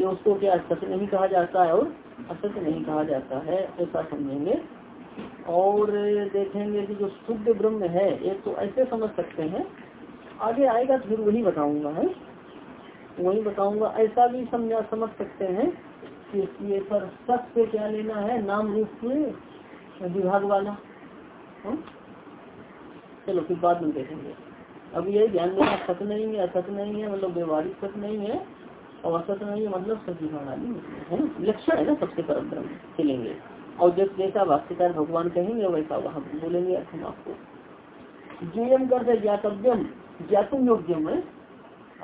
ये उसको क्या सत्य नहीं कहा जाता है और असत्य नहीं कहा जाता है, ऐसा समझेंगे। और देखेंगे कि जो शुद्ध ब्रह्म है, एक तो ऐसे समझ सकते हैं। आगे आएगा तो फिर वही बताऊँगा है वही बताऊँगा, ऐसा भी समझा, समझ सकते हैं कि ये पर सत्य क्या लेना है, नाम रूप विभाग वाला। चलो, फिर बाद में देखेंगे। अब ये ध्यान देना सत नहीं है असत नहीं है मतलब व्यवहारिक सत नहीं है और असत नहीं है मतलब सभी प्रणाली है लक्षण है ना सबसे परम ब्रह्म चलेंगे और जब जैसा भाष्यकार भगवान कहेंगे, वैसा वहाँ बोलेंगे हम आपको। ज्ञम कर ज्ञातव्यम ज्ञातुम योग्यम, है?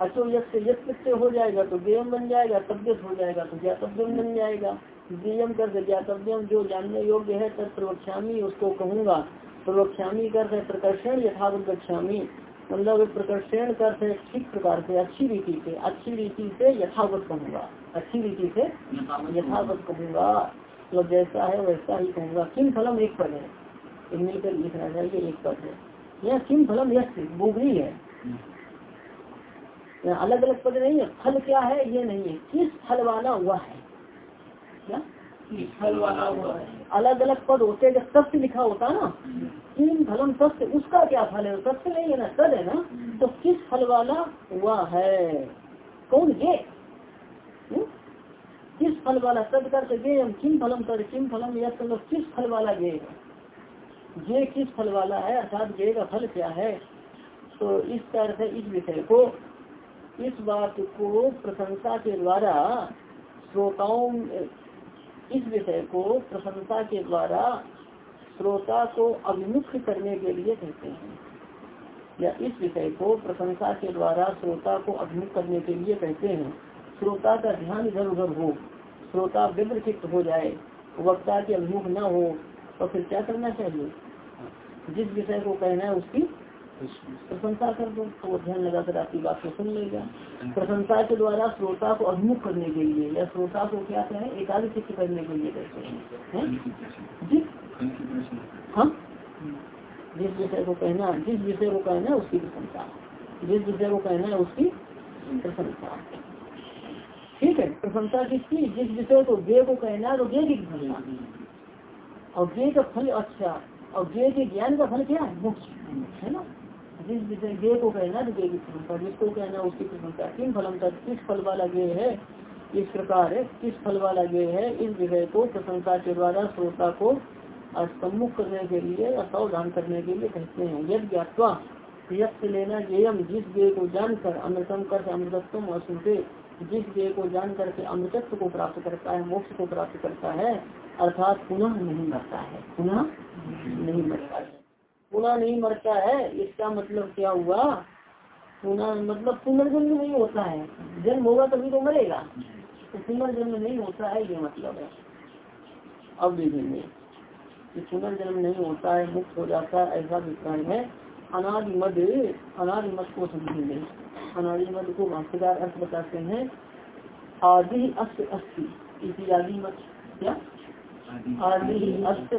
अचो यद से हो जाएगा तो गेयम बन जाएगा तब्यत हो जाएगा तो ज्ञातव्यम बन जाएगा। गेयम कर ज्ञातव्यम, जो जानने योग्य है तब प्रवक्षामी उसको कहूँगा प्रवक्षामी कर प्रकर्षण, यथावत गच्छामी मतलब प्रकर्षण कर ठीक प्रकार से, अच्छी रीति से, अच्छी रीति से यथावत कहूँगा। अच्छी रीति से यथावत कहूँगा। मतलब जैसा है वैसा ही कहूँगा। किम फलम एक पद है? मिलकर लिखना चाहिए एक पद है। यह किम फलम यश बुगरी है। अलग अलग पद नहीं है। फल क्या है? ये नहीं है। किस फल वाला हुआ है? क्या? अलग अलग पद होते जब सत्य लिखा होता ना, तीन फलम सत्य, उसका क्या फल है? सत्य नहीं है ना, सद है ना तो किस फल वाला? हुआ है। कौन? ये। हम्म? किस फल वाला सद कर गे हम किम फलम कर, किम फलम या तो किस फल वाला गे ये किस फल वाला है? अर्थात गे का फल क्या है? तो इस तरह से इस विषय को, इस बात को प्रशंसा के द्वारा श्रोताओं इस विषय को प्रशंसा के द्वारा श्रोता को अभिमुख करने के लिए कहते हैं। या इस विषय को प्रशंसा के द्वारा श्रोता को अभिमुख करने के लिए कहते हैं। श्रोता का ध्यान इधर उधर हो, श्रोता विवृचित हो जाए, वक्ता के अभिमुख न हो तो फिर क्या करना चाहिए? जिस विषय को कहना है उसकी प्रशंसा कर दो तो ध्यान लगाकर आपकी बात को सुन लेगा। प्रशंसा के द्वारा श्रोता को अभिमुख करने के लिए, या श्रोता को क्या कहें, एकाग्र चित्त करने के लिए कहते हैं। जिस जिस विषय को कहना, जिस विषय को कहना है उसकी प्रशंसा। जिस विषय को कहना है उसकी प्रशंसा। ठीक है, प्रशंसा किसकी? जिस विषय को गे को कहना है तो गे की प्रशंसा। और गे का फल अच्छा और गे के ज्ञान का फल क्या? है मुख्य है ना? जिस विषय गे को कहना गे की प्रशंसा जिसको कहना उसकी प्रशंसा किन फलम किस फल वाला गे है? इस प्रकार किस फल वाला गे है? इस विषय को प्रशंसा के द्वारा, श्रोता को सम्मुख करने के लिए सावधान करने के लिए कहते हैं। यद ज्ञातवा लेना गेयम जिस गे को जानकर अमृतम कर अमृतत्व सुनते जिस गे को जान करके अमृतत्व को प्राप्त करता है, मोक्ष को प्राप्त करता है, अर्थात पुनः नहीं मरता है। पुनः नहीं मरता है। पुनः नहीं मरता है, इसका मतलब क्या हुआ? पुनः मतलब पुनर्जन्म नहीं होता है। जन्म होगा तभी तो मरेगा। तो पुनर्जन्म नहीं होता है, ये मतलब है। अब देखेंगे पुनर्जन्म नहीं होता है, मुक्त हो जाता है, ऐसा अभिप्राय है। अनादि मद अनादि मत को समझेंगे। अनादि मद को भाष्यकार अर्थ बताते हैं। आदि अस्त अस्थि। इसी आदि मत क्या? आदि अस्त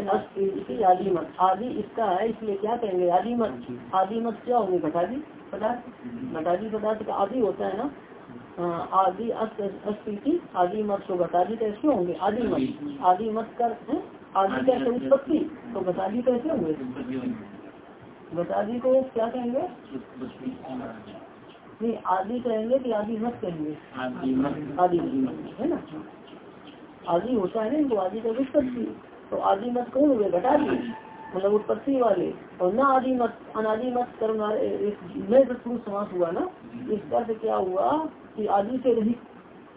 आदि मत आदि इसका है इसलिए क्या कहेंगे? आदि मत आदि मत क्या होंगे? घटादी पदार्थ? घटादी पदार्थ का आदि होता है ना? हाँ, आदि अस्थिति आदि मत तो घटादी कैसे होंगे? आदि मत आदि मत कर आदि कैसे उत्पत्ति तो घटादी कैसे होंगे? घटादी को क्या कहेंगे? नहीं आदि कहेंगे कि आदि मत कहेंगे आदि है ना? आदि होता है ना इनको आदि का उत्पत्ति तो आदि मत कौन हुए घटा दी मतलब उत्पत्ति वाले। और न आदि मत अनादि मत नए तत्पुरुष समास हुआ ना इसका से क्या हुआ कि आदि से रहित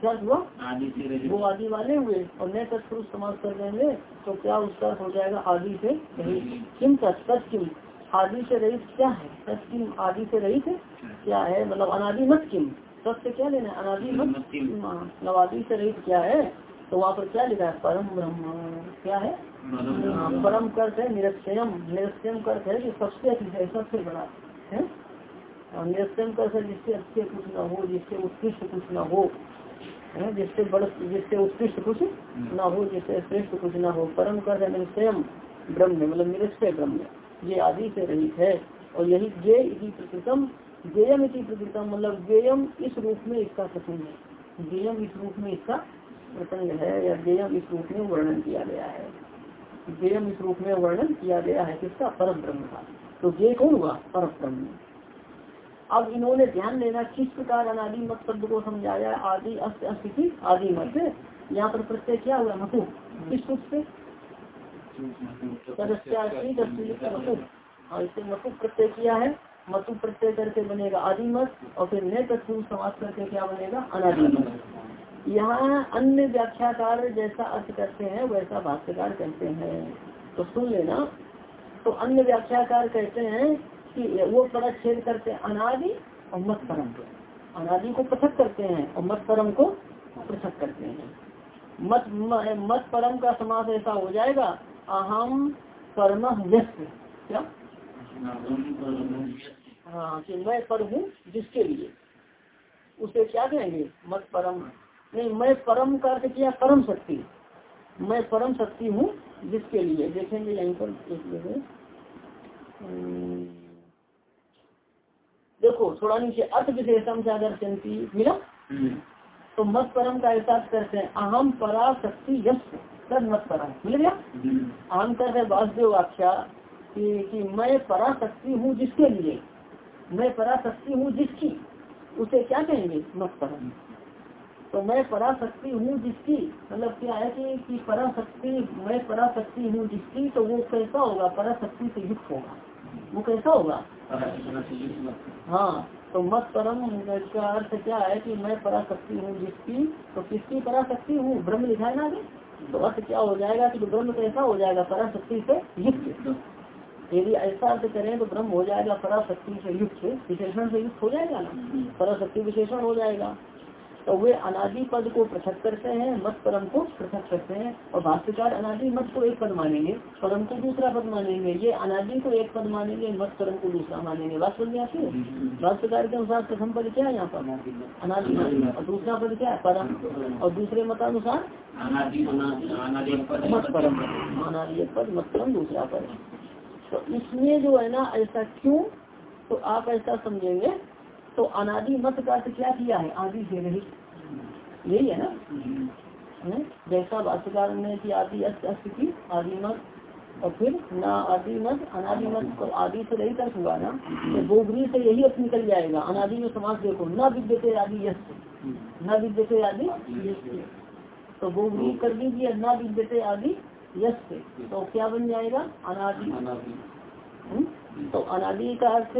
क्या हुआ? आदि से रहित। वो आदि वाले हुए। और नए तत्पुरुष समास कर देंगे तो क्या उसका हो जाएगा आदि से रहित? किम तत्किम आदि से रहित क्या है? तत्किम आदि से रहित क्या है? मतलब अनादि मत किम? सत्य क्या लेना अनादि मत मतलब आदि से रहित क्या है? तो वहाँ पर क्या लिखा है? परम ब्रह्म क्या है? परम कर्त है निरक्षयम निरक्षयम कर्त है कि सबसे अधिक है सबसे बड़ा है? और निरक्षयम कर्त है जिससे अच्छे कुछ न हो जिससे उत्कृष्ट कुछ न हो है? जिससे बड़ जिससे उत्कृष्ट कुछ न हो जिससे श्रेष्ठ कुछ न हो। परम कर्त है निरक्षयम ब्रह्म मतलब निरक्षय ब्रह्म। ये आदि से रहित है। और यही इसी प्रकृतम। गेयम इसी प्रकृतम मतलब गेयम इस रूप में इसका कथन है। गेयम इस रूप में इसका प्रसंग है, या गेयम इस रूप में वर्णन किया गया है। गेयम इस रूप में वर्णन किया गया है किसका? परम ब्रह्म का। तो गे कौन हुआ? परम ब्रह्म अब इन्होंने ध्यान देना किस प्रकार अनादि मत शब्द को समझाया, आदि, अस्त अस्थिति आदि मत। यहाँ पर प्रत्यय क्या हुआ? मतु किस रूप से? मतु हाँ प्रत्यय किया है। मतु प्रत्यय करके बनेगा आदि मत, और फिर नए तत्व समाज करके क्या बनेगा? अनादि मत। यहाँ अन्य व्याख्याकार जैसा अर्थ करते हैं, वैसा भाष्यकार कहते हैं। तो सुन लेना। तो अन्य व्याख्याकार कहते हैं कि वो छेद करते हैं अनादि और मत परम अनादि को पृथक करते हैं और मत परम को पृथक करते हैं। मत मत परम का समास ऐसा हो जाएगा अहम परम व्यस्त क्या? हाँ कि मैं पर हूँ जिसके लिए। उसे क्या कहेंगे? मत परम नहीं मैं परम का अर्थ किया परम शक्ति। मैं परम शक्ति हूँ जिसके लिए? देखेंगे यहीं पर एक जगह। हम्म, देखो थोड़ा नीचे अर्थ विशेषम से अगर चंती मिला हम्म। तो मत परम का एहसास करते हैं अहम परा शक्ति यश मत परम मिल गया? अहम कर रहे वासुदेव आख्या कि, कि मैं परा शक्ति हूँ जिसके लिए? मैं परा शक्ति हूँ जिसकी? उसे क्या कहेंगे? मत परम। तो मैं परा शक्ति हूँ जिसकी मतलब क्या है कि, कि परा शक्ति मैं परा शक्ति हूँ जिसकी तो वो कैसा होगा? परा शक्ति से युक्त होगा। वो कैसा होगा? हाँ तो मत परम का अर्थ क्या है कि मैं पराशक्ति हूँ जिसकी तो किसकी पराशक्ति हूँ? ब्रह्म लिखा है ना आगे तो अर्थ क्या हो जाएगा कि ब्रह्म कैसा हो जाएगा? पराशक्ति से युक्त। यदि ऐसा अर्थ करें तो ब्रह्म हो जाएगा पराशक्ति से युक्त। विशेषण से युक्त हो जाएगा ना? पराशक्ति विशेषण हो जाएगा। तो वे अनादि पद को पृथक करते हैं मत परम को पृथक करते हैं और भाष्यकार अनादि मत को एक पद मानेंगे परम को दूसरा पद मानेंगे ये अनादि को एक पद मानेंगे मत परम को दूसरा मानेंगे। बात समझ आती है? भाष्यकार के अनुसार प्रथम पद क्या है यहाँ पर? अनादि और दूसरा पद क्या है? परम। और दूसरे मतानुसार? मत परम। अनादि पद मत परम दूसरा पद। तो इसमें जो है ना ऐसा क्यों? तो आप ऐसा समझेंगे तो अनादि मत का अर्थ क्या किया है? आदि से रहित यही है ना? जैसा भाष्यकार ने की आदि अस्त की आदि मत और फिर ना आदि मत अनादि मत तो आदि से रही अर्थ हुआ ना तो गोगरी से यही अर्थ निकल जाएगा। अनादि में समाज देखो न विद्यते आदि यश न विद्यते आदि तो गोगरी कर दीजिए न विद्यते आदि यश तो क्या बन जाएगा? अनादि। हम्म? तो अनादि का अर्थ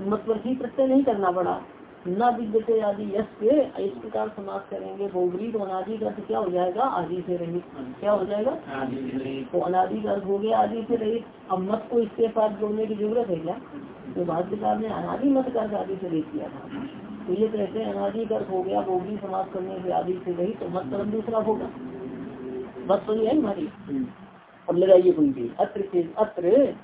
मतलब ही प्रत्यय नहीं करना पड़ा। न विद्यते आदि यश के इस प्रकार समाप्त करेंगे। बहुबरी तो अनादि का क्या हो जाएगा? आदि से रहित क्या हो जाएगा? तो अनादि का अर्थ हो गया आदि से रहित अब मत को इसके साथ जोड़ने की ज़रूरत है क्या? तो भाष्यकार ने अनादि मत का अर्थ आदि से रहित किया था। तो ये कहते हैं अनादि का अर्थ हो गया बहुबरी समाप्त करने से आदि से रहित तो मत कर्म दूसरा होगा। बस तो ये है हमारी। अब लगाइए कुंजी अत्र अत्र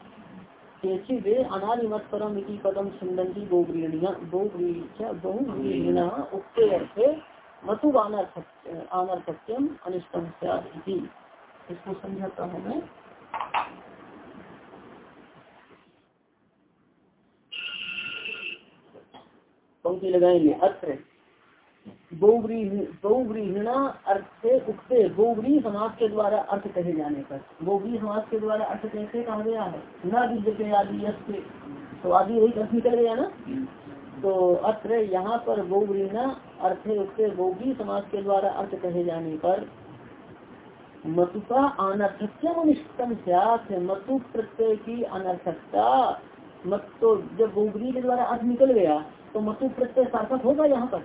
केचिद अनादिमत परम इति पदम सुंदंती गोग्रीणिया गोग्री क्या बहुग्रीणा उक्ते अर्थे अनर्थक्यम अनिष्टम इसको समझाता हूँ मैं। पंक्ति लगाएँगे। अत्र बहुव्रीहिणा अर्थ से उगते। बहुव्री समाज के द्वारा अर्थ कहे जाने पर। बहुव्री समाज के द्वारा अर्थ कैसे कहा गया है? न विद्य आदि तो आदि वही अर्थ निकल गया ना? तो अत्र यहाँ पर बहुव्रीना अर्थ उगते बहुव्री समाज के द्वारा अर्थ कहे जाने पर मतुका अनर्थक्यम अनिष्टम मतु प्रत्यय की अनर्थकता। मत तो जब बहुग्री के द्वारा अर्थ निकल गया तो मतु प्रत्यय सार्थक होगा यहाँ पर?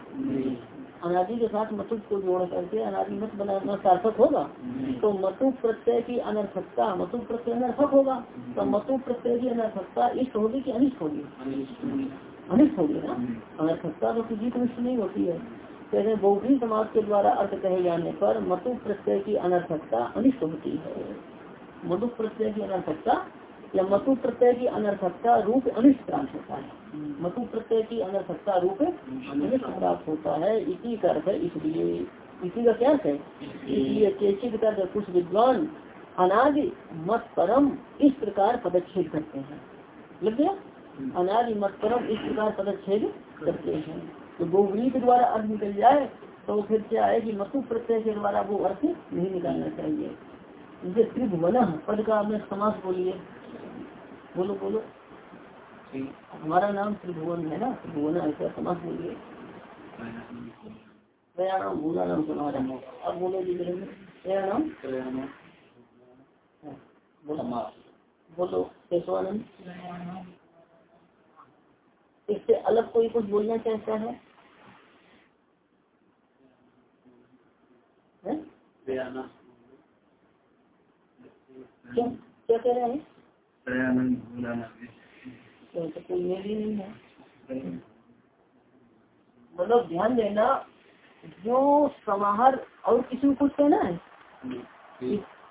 अनादि के साथ मतु को जोड़ करके अनादि मत बनाना सार्थक होगा तो मतु प्रत्यय की अनर्थकता मतु प्रत्यय अनर्थक होगा तो मतु प्रत्यय की अनर्थकता इष्ट होगी कि अनिष्ट होगी? अनिष्ट होगी। ना? अनर्थकता तो किसी को इष्ट नहीं होती है। कहते बहुग्री समाज के द्वारा अर्थ कहे जाने पर मतु प्रत्यय की अनर्थकता अनिष्ट होती है। मधु प्रत्यय की अनर्थकता या मतु प्रत्यय की अनर्थकता रूप अनिष्ट प्राप्त होता है। मतु प्रत्यय की अनर्थकता रूप अनिष्ट प्राप्त होता है। इसी का अर्थ है, इसलिए, इसी का क्या है? इसलिए चेचित कर कुछ विद्वान अनादि मत परम इस प्रकार पदच्छेद करते हैं। लग गया? अनादि मत परम इस प्रकार पदच्छेद करते हैं। तो गोवरी के द्वारा अर्थ निकल जाए तो फिर क्या है कि मतु प्रत्यय के द्वारा वो अर्थ नहीं निकालना चाहिए। जैसे त्रिभुवन पद का आपने समास बोलिए बोलो बोलो। हमारा नाम त्रिभुवन है ना? त्रिभुवन ऐसा समाज बोलिए मेरा नाम भूला नाम सुना अब बोलो जी मेरा नाम हाँ, बोलो। बोलो केशवानंद। इससे अलग कोई कुछ बोलना चाहता है? क्या क्या कह रहे हैं? तो, तो है। मतलब ध्यान देना जो समाहर और किसी को कुछ कहना है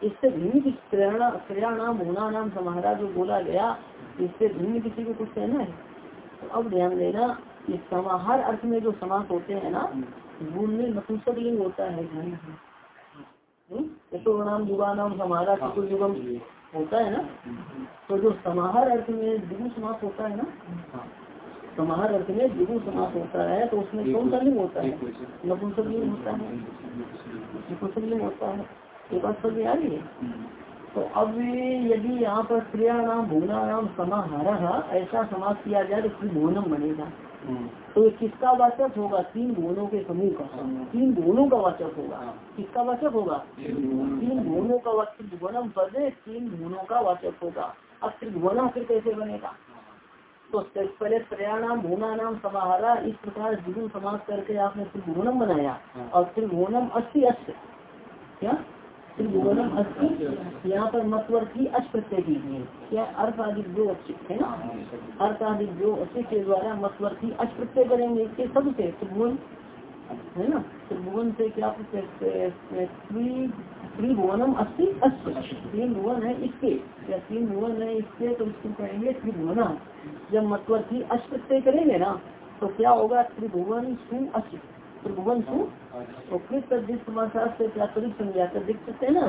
इससे भिन्न प्रेरणा प्रेरणा मुना नाम समाहरा जो बोला गया इससे भिन्न किसी को कुछ कहना है? तो अब ध्यान देना समाहार अर्थ में जो समास होते हैं ना गुण में नपुंसक लिंग होता है। ध्यान तो नाम युवा नाम समारा चतुर युगम होता है ना? तो जो समाहार अर्थ में द्विगु समास होता है ना? समाहार अर्थ में द्विगु समास होता है तो उसमें कौन सा लिंग होता है? नपुंसक लिंग होता है। नपुंसक लिंग होता है। ये बात समझ आ रही है? तो अब यदि यहाँ पर क्रिया नाम भूना नाम समाहारा, ऐसा समाज किया जाए तो फिर भूनम बनेगा। तो किसका वाचक होगा? तीन गुणों के समूह का। तीन गुणों का वाचक होगा। किसका वाचक होगा? तीन गुणों का वाचक। त्रिभुवनम पद तीन गुणों का वाचक होगा। अब त्रिभुवना फिर कैसे बनेगा? तो पहले प्रयाणाम भूना नाम समाहारा, इस प्रकार द्विगुण समाज करके आपने त्रिभुवनम बनाया। और त्रिभुवनम अस्सी अस्त क्या? त्रिभुवनम यहाँ पर मतवर की अच क्या अर्थ आदि जो है ना? अर्थ आदि जो अच्छे के द्वारा मतवर की अच करेंगे। इसके सबसे त्रिभुवन, है ना? त्रिभुवन से क्या त्रिभुवनम अस्थि अस्सी तीन भुवन है इसके। या तीन भुवन है इसके तो इसको कहेंगे त्रिभुवना जब मतवर की अच प्रत्यय करेंगे ना तो क्या होगा? त्रिभुवन सु अच त्रिभुवन सु तो फिर तद्दित समाचार से क्या त्रिक संज्ञा कर देख सकते हैं ना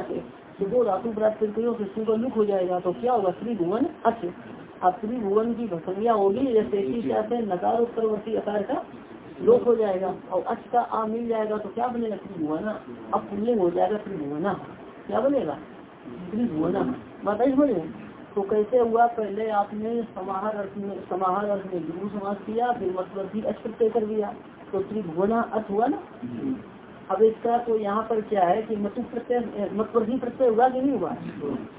तो दो धातु प्राप्त करते हो तो का लुक हो जाएगा तो क्या होगा? त्रिभुवन? अच अब त्रिभुवन की संज्ञा होगी जैसे कि नकार उत्तरवर्ती आकार का लोक हो जाएगा और अच का आ मिल जाएगा तो क्या बनेगा? त्रिभुवना। अब पुण्य हो जाएगा त्रिभुवना। क्या बनेगा? त्रिभुवना। बताइए बोले तो कैसे हुआ? पहले आपने समाहार अर्थ में समाहार अर्थ में गुरु समाज किया फिर मतलब भी अच प्रत्यय कर दिया। तो त्रिभुवना अर्थ हुआ ना? अब इसका तो यहाँ पर क्या है कि मतु प्रत्यय मतवर्धी प्रत्यय हुआ कि नहीं हुआ?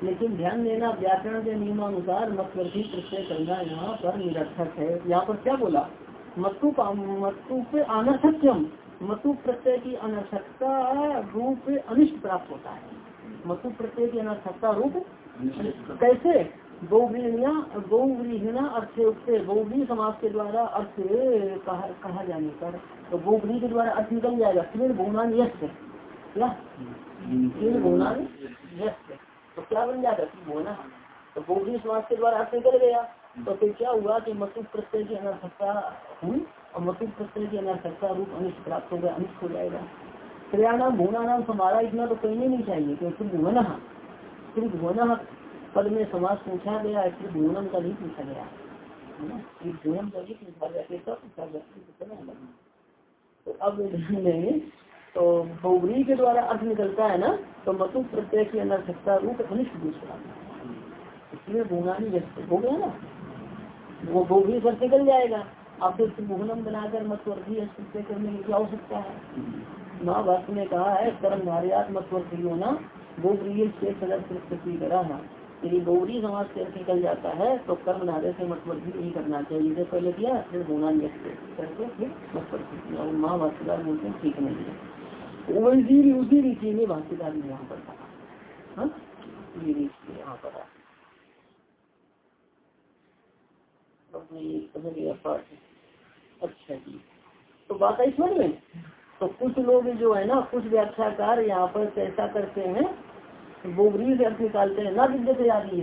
लेकिन ध्यान देना, व्याकरण के नियमानुसार मतवर्धी प्रत्यय करना यहाँ पर निरर्थक है। यहाँ पर क्या बोला? मतु मतु पे अनर्थक्यम। मतु प्रत्यय की अनर्थकता रूप अनिष्ट प्राप्त होता है। मतु प्रत्यय की अनर्थकता रूप कैसे? गौग्रीणिया गौग्रीहिना अर्थ से गौग्री समाज के द्वारा अर्थ कहा, जाने पर तो गौग्री के द्वारा अर्थ निकल जाएगा। तीन भुवनान यश क्या? तीन भुवनान यश तो क्या बन जाएगा भुवना तो गौग्री समाज के द्वारा अर्थ निकल गया। तो फिर क्या हुआ कि मतु प्रत्यय की अनर्थकता हुई और मतु प्रत्यय की अनर्थकता रूप अनिष्ट प्राप्त हो गया अनिष्ट हो जाएगा। क्रियाणाम भूना नाम समारा इतना तो कहने नहीं चाहिए क्योंकि भुवन फिर भुवन पद में समाज पूछा गया फिर भूनम का भी पूछा गया। भूनम का भी पूछा गया तो अब नहीं तो बहुबरी के द्वारा अर्थ निकलता है ना तो मतु प्रत्यय की अनर्थकता रूप अनिष्ट दूसरा इसलिए भूनानी व्यस्त हो गया ना। वो बहुबरी सर निकल जाएगा। आप फिर भूनम बनाकर मतवर्धी प्रत्यय करने की क्या हो। सकता है माँ महाभारत ने कहा है, कर्म धारियात मतवर्ती होना गोप्रिय से प्रति करा यदि गौरी समाज से निकल जाता है तो कर्म नारे से मतवर्ती नहीं करना चाहिए। जैसे पहले किया, फिर गुना करके फिर और माँ भाषिदार बोलते हैं, ठीक नहीं है। वही उसी रीति में भाषिदार ने यहाँ पर कहा। हाँ? यहाँ पर अच्छा जी। तो बात आई समझ में तो कुछ लोग जो है ना, कुछ व्याख्याकार यहाँ पर कैसा करते हैं बोगरी से अर्थ निकालते हैं। न विद्यते आदि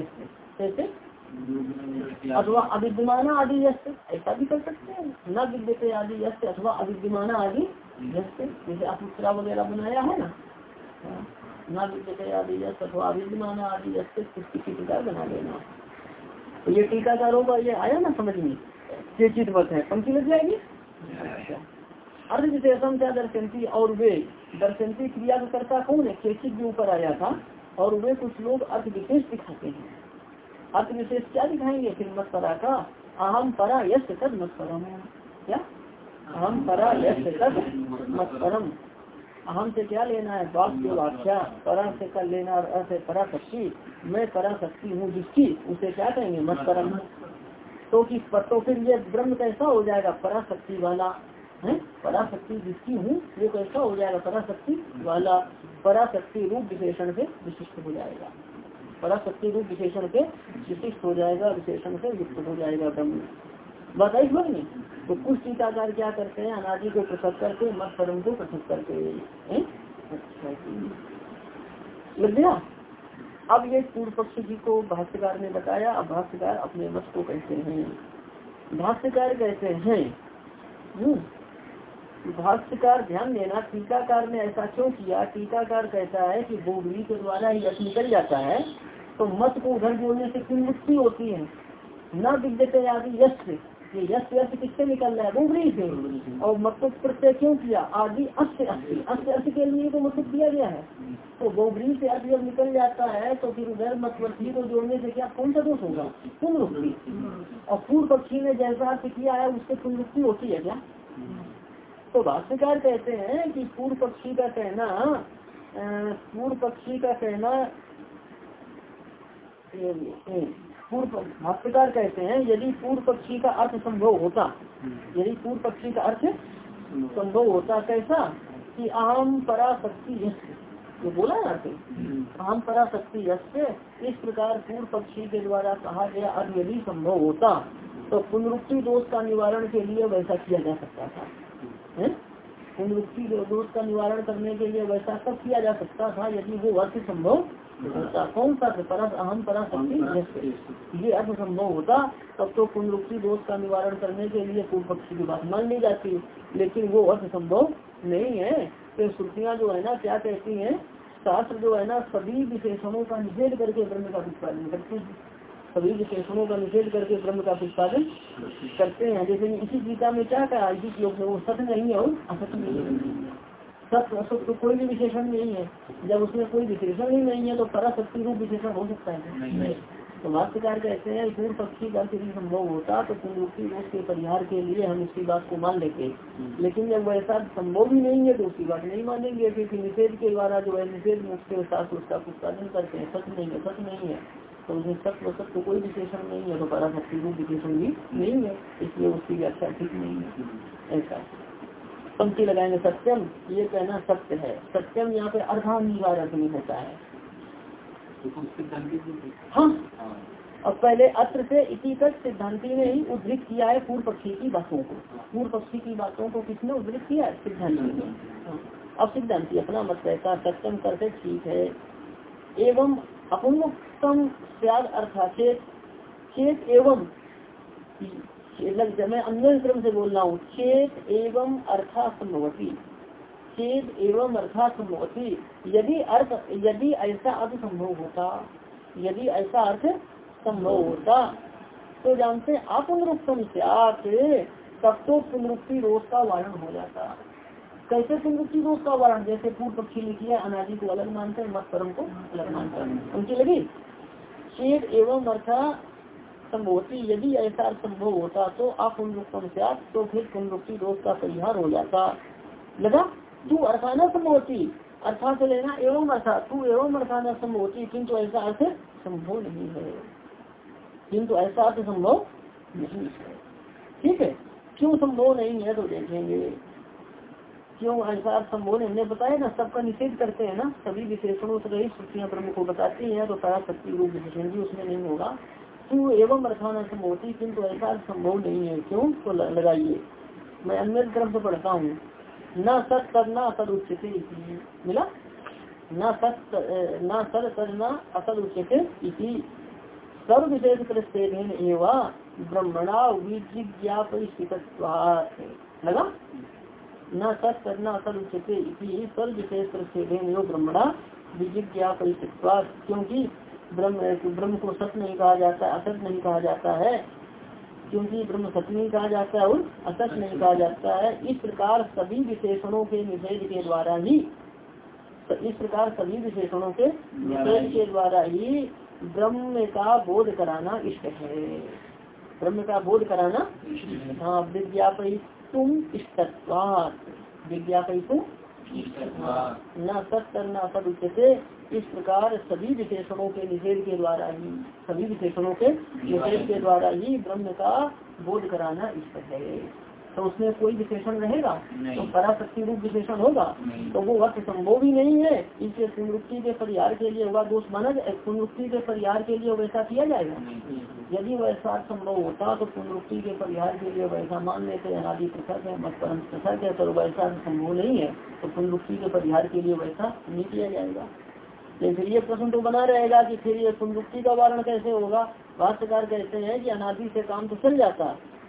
कैसे? अथवा अविद्यमान आदि यस्त। ऐसा भी कर सकते हैं। न विद्यते आदि यस्त, अथवा अविद्यमान आदि यस्त। जैसे आप उत्तरा वगैरह बनाया है ना? न विद्यते आदि यस्त, अथवा अविद्यमान आदि यस्त किसी प्रकार बना लेना। तो ये टीकाकारों का ये आया ना समझ में? ये चित मत है। पंक्ति लग जाएगी? अर्थ विशेषम क्या दर्शनती और वे दर्शनती क्रिया करता कौन है? केचित के ऊपर आया था। और वे कुछ लोग अर्थ विशेष दिखाते हैं। अर्थ विशेष क्या दिखाएँगे? फिर मत परा का, अहम परा यश तद मत क्या? अहम परा यश तद मत परम अहम से क्या लेना है? बाप की व्याख्या परा से कर लेना और अर्थ परा शक्ति। मैं परा शक्ति हूँ जिसकी, उसे क्या कहेंगे? मत परम तो कि तो फिर ये ब्रह्म कैसा हो जाएगा? पराशक्ति वाला। पराशक्ति जिसकी हूँ वो कैसा हो जाएगा पराशक्ति वाला पराशक्ति रूप विशेषण से विशिष्ट हो जाएगा। पराशक्ति रूप विशेषण से विशिष्ट हो जाएगा विशेषण से युक्त हो जाएगा ब्रह्म। बताइए समझ में। तो कुछ टीकाकार क्या करते हैं? अनादि को पृथक करके मत परम को पृथक करके अच्छा लग गया? अब ये पूर्व पक्ष जी को भाष्यकार ने बताया अब भाष्यकार अपने मत को कहते हैं। भाष्यकार कहते हैं हम्म, भाष्यकार ध्यान देना, टीकाकार ने ऐसा क्यों किया? टीकाकार कहता है कि बोगली के द्वारा ही निकल जाता है तो मत को उधर बोलने से क्यों मुक्ति होती है? न विद्यते आदि यश ये यश यश किससे निकल रहा है? बोगली से। और मतलब प्रत्यय क्यों किया? आदि अस्त अस्थि अस्त अस्थि के लिए तो मतलब दिया गया है। तो गोबरी से अर्थ जब निकल जाता है तो फिर उधर मतवर्थी को जोड़ने से क्या कौन सा दोष होगा? पुनरुक्ति। और पूर्व पक्षी ने जैसा अर्थ किया है, उससे पुनरुक्ति होती है क्या? तो भाष्यकार कहते हैं कि पूर्व पक्षी का कहना पूर्व पक्षी का कहना पूर्व भाष्यकार कहते हैं यदि पूर्व पक्षी का अर्थ संभव होता यदि पूर्व पक्षी का अर्थ संभव होता कैसा कि अहम पराशक्ति ये बोला ना अर्थ अहम पराशक्ति इस प्रकार पूर्व पक्षी के द्वारा कहा गया अर्थ यदि संभव होता तो पुनरुक्ति दोष का निवारण के लिए वैसा किया जा सकता था। पुनरुक्ति दोष का निवारण करने के लिए वैसा सब किया जा सकता था यदि वो अर्थ संभव होता कौन सा परस अहम पराशक्ति ये अर्थ संभव होता तब तो पुनरुक्ति दोष का निवारण करने के लिए पूर्व पक्षी की बात मान ली जाती लेकिन वो अर्थ संभव नहीं है। तो श्रुतियाँ जो है ना क्या कहती है? शास्त्र जो है ना सभी विशेषणों का निषेध करके ब्रह्म का प्रतिपादन करती। हैं सभी विशेषणों का निषेध करके ब्रह्म का प्रतिपादन करते हैं। जैसे इसी गीता में क्या कहा श्लोक में वो सत्य नहीं है और असत्य नहीं है। सत्य असत्य तो कोई भी विशेषण नहीं है। जब उसमें कोई विशेषण ही नहीं है तो पराशक्ति रूप विशेषण हो सकता है। तो भाष्यकार कहते हैं पूर्व पक्षी का यदि संभव होता तो पुनरुक्ति दोष के परिहार के लिए हम उसकी बात को मान लेते लेकिन जब वैसा संभव ही नहीं है तो उसकी बात नहीं मानेंगे। क्योंकि निषेध के द्वारा जो है निषेध मुक्त के साथ उसका उत्पादन करते हैं। सत्य नहीं है सत्य नहीं है। तो उसमें सत्य सत्य कोई विशेषण नहीं है तो पराशक्ति रूप विशेषण भी नहीं है इसलिए उसकी व्याख्या ठीक नहीं है। ऐसा। पंक्ति लगाएँगे सत्यम ये कहना सत्य है। सत्यम यहाँ पे अर्धांगीकार नहीं होता है। हाँ। अब पहले अत्र से इसी तक सिद्धांति ने ही उद्धृत किया है पूर्व पक्षी की बातों को। पूर्व पक्षी की बातों को किसने उद्धृत किया है? सिद्धांति ने। हाँ। अब सिद्धांति अपना मत कहता सत्यम करते ठीक है। एवं अपुनोक्तम सियाद अर्थाचेत चेत एवं मैं अन्य क्रम से बोल रहा हूँ, चेत एवं अर्था संभवती चेत एवं अर्था संभवती यदि अर्थ, यदि ऐसा अर्थ संभव होता, यदि ऐसा अर्थ संभव होता तो जानते आप पुनरुक्तम से तब तो पुनरुक्ति रोज का वारण हो जाता। कैसे पुनरुक्ति रोज का वारण जैसे पूर्व पक्षी लिखी है अनादि को अलग मानते हैं, मत परम को अलग मानते हैं। उनकी लगी चेत एवं अर्था संभवती यदि ऐसा संभव होता तो आप पुनरुक्तम से तो फिर पुनरुक्ति दोष का परिहार हो जाता। लगा, तू अर्थाना संभवती अर्था से लेना एवं अर्था तू एवं अर्थाना संभवती किंतु ऐसा अर्थ संभव नहीं है। किंतु ऐसा अर्थ संभव नहीं है। ठीक है, क्यों संभव नहीं है तो देखेंगे। क्यों संभव नहीं हमने बताया ना, सबका निषेध करते हैं ना। सभी विशेषणों से रही श्रुतियाँ प्रमुख को बताती है तो सारा शक्ति रूप विशेषण भी उसमें नहीं होगा। तू एवं अर्थान संभवती किंतु ऐसा संभव नहीं है। क्यों? तो लगाइए। मैं अन्य क्रम से पढ़ता हूँ। न सत तद न असद उच्चते मिला? न सत न सर तद न असद उच्चते इसी सर्व विशेष प्रत्येन एवं ब्रह्मणा विज्ञापित लगा? न सत तद न असद उच्चते इसी सर्व विशेष एवं ब्रह्मणा विज्ञापित क्योंकि ब्रह्म ब्रह्म को सत्य नहीं कहा जाता असत नहीं कहा जाता है। क्योंकि ब्रह्म सत्य नहीं कहा जाता है और असत नहीं कहा जाता है। इस प्रकार सभी विशेषणों के निषेध के द्वारा ही इस प्रकार सभी विशेषणों के निषेध के द्वारा ही ब्रह्म का बोध कराना इष्ट है। ब्रह्म का बोध कराना हाँ। विज्ञापी तुम तुम? न सत्तर न सद उच्चते इस प्रकार सभी विशेषणों के निषेध के द्वारा ही सभी विशेषणों के निषेध के द्वारा ही ब्रह्म का बोध कराना इष्ट है। तो उसमें कोई विशेषण रहेगा? तो पराशक्ति रूप विशेषण होगा। तो वो वक्त संभव ही नहीं है। इसलिए पुनरुक्ति के परिहार के लिए वह दोष माना जाए। पुनरुक्ति के परिहार के लिए वैसा किया जाएगा? यदि वैसा संभव होता तो पुनरुक्ति के परिहार के लिए वैसा मान लेते अनादि पृथक है मत परम पृथक है पर वैसा संभव नहीं है। तो पुनरुक्ति के परिहार के लिए वैसा नहीं किया जाएगा। लेकिन फिर ये प्रश्न तो बना रहेगा कि फिर ये पुनरुक्ति का वारण कैसे होगा? भाष्यकार कहते हैं कि अनादि से काम तो चल जाता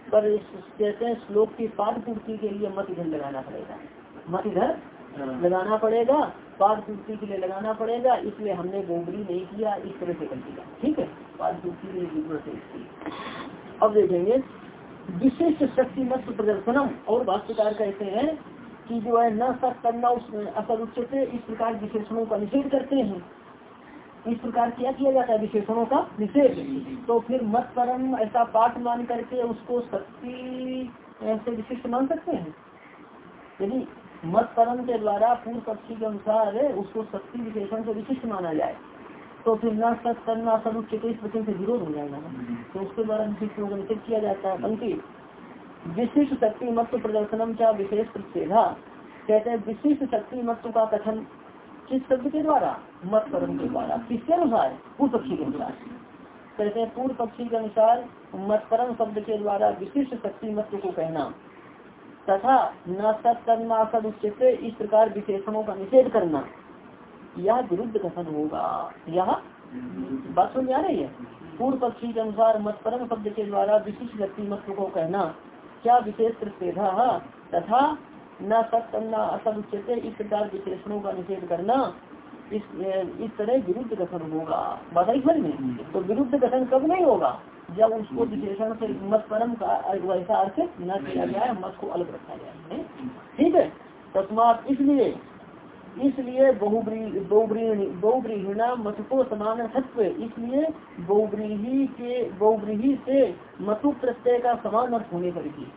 पर कहते हैं श्लोक की पाठ पूर्ति के लिए मत इधर लगाना पड़ेगा। मत इधर हाँ। लगाना पड़ेगा पाठ पूर्ति के लिए लगाना पड़ेगा इसलिए हमने गोबरी नहीं किया इस तरह से कर दिया। ठीक है? पाठ पूर्ति की ज़रूरत है इसकी अब देखेंगे विशिष्ट शक्ति मत प्रदर्शनम और भाष्यकार कहते हैं कि जो है न सत करना उस असल उच्च इस प्रकार विशेषणों का निषेध करते हैं। इस प्रकार क्या, किया जाता है विशेषणों का निषेध। तो फिर मत परम ऐसा पाठ मान करके उसको शक्ति ऐसे विशिष्ट मान सकते हैं? यदि मत परम के द्वारा पूर्व पक्षी के अनुसार उसको शक्ति विशेषण से विशिष्ट माना जाए तो फिर न सत करना सदुच्च इस वचन से विरोध हो जाएगा तो उसके द्वारा विशिष्ट निषेध किया जाता है। पंक्ति, विशिष्ट शक्ति मत प्रदर्शनम क्या विशेष प्रतिषेधा कहते हैं, विशिष्ट शक्ति मत का कथन किस शब्द के द्वारा, मत कर्म के द्वारा, किसके अनुसार? पूर्व पक्षी के अनुसार। कहते हैं, पूर्व पक्षी के अनुसार मत परम शब्द के द्वारा विशिष्ट शक्ति मत को कहना, तथा न सत्कर्मा सद उच्चते इस प्रकार विशेषणों का निषेध करना, यह विरुद्ध कथन होगा। यह बात समझ आ रही है? पूर्व पक्षी के अनुसार मत परम शब्द के द्वारा विशिष्ट व्यक्ति मत को कहना, क्या विशेष प्रतिषेधा तथा न सत्य न असत उच्चते इस प्रकार विशेषणों का निषेध करना इस इस तरह विरुद्ध कथन होगा। बताई घर में? तो विरुद्ध कथन कब नहीं होगा? जब उसको विशेषण से मत परम का वैसा अर्थ न किया जाए मत को अलग रखा जाए। ठीक है? तस्मात इसलिए इसलिए बहुब्रीहिणा मत को समान सत्व। इसलिए बहुब्रीही के बहुब्रीही से मतु प्रत्यय का समान अर्थ होने पर भी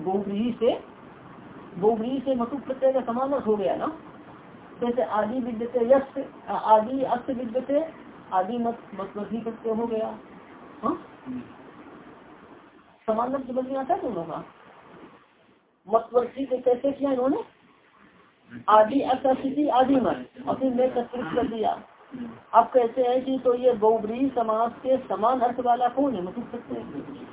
बहुब्रीही से गोबरी से मतु प्रत्यय का समान हो गया ना? जैसे आदि विद्यते यश आदि अस्त विद्यते, आदि मत मतवर्थी प्रत्यय हो गया। हाँ? समान अर्थ समझ में आता है दोनों का मतवर्थी को कैसे किया इन्होंने? आदि अस्थिति आदि मत फिर मैं तत्कृत कर दिया। अब कहते हैं कि तो ये बहुब्री समाज के समान अर्थ वाला कौन है? मतु प्रत्यय।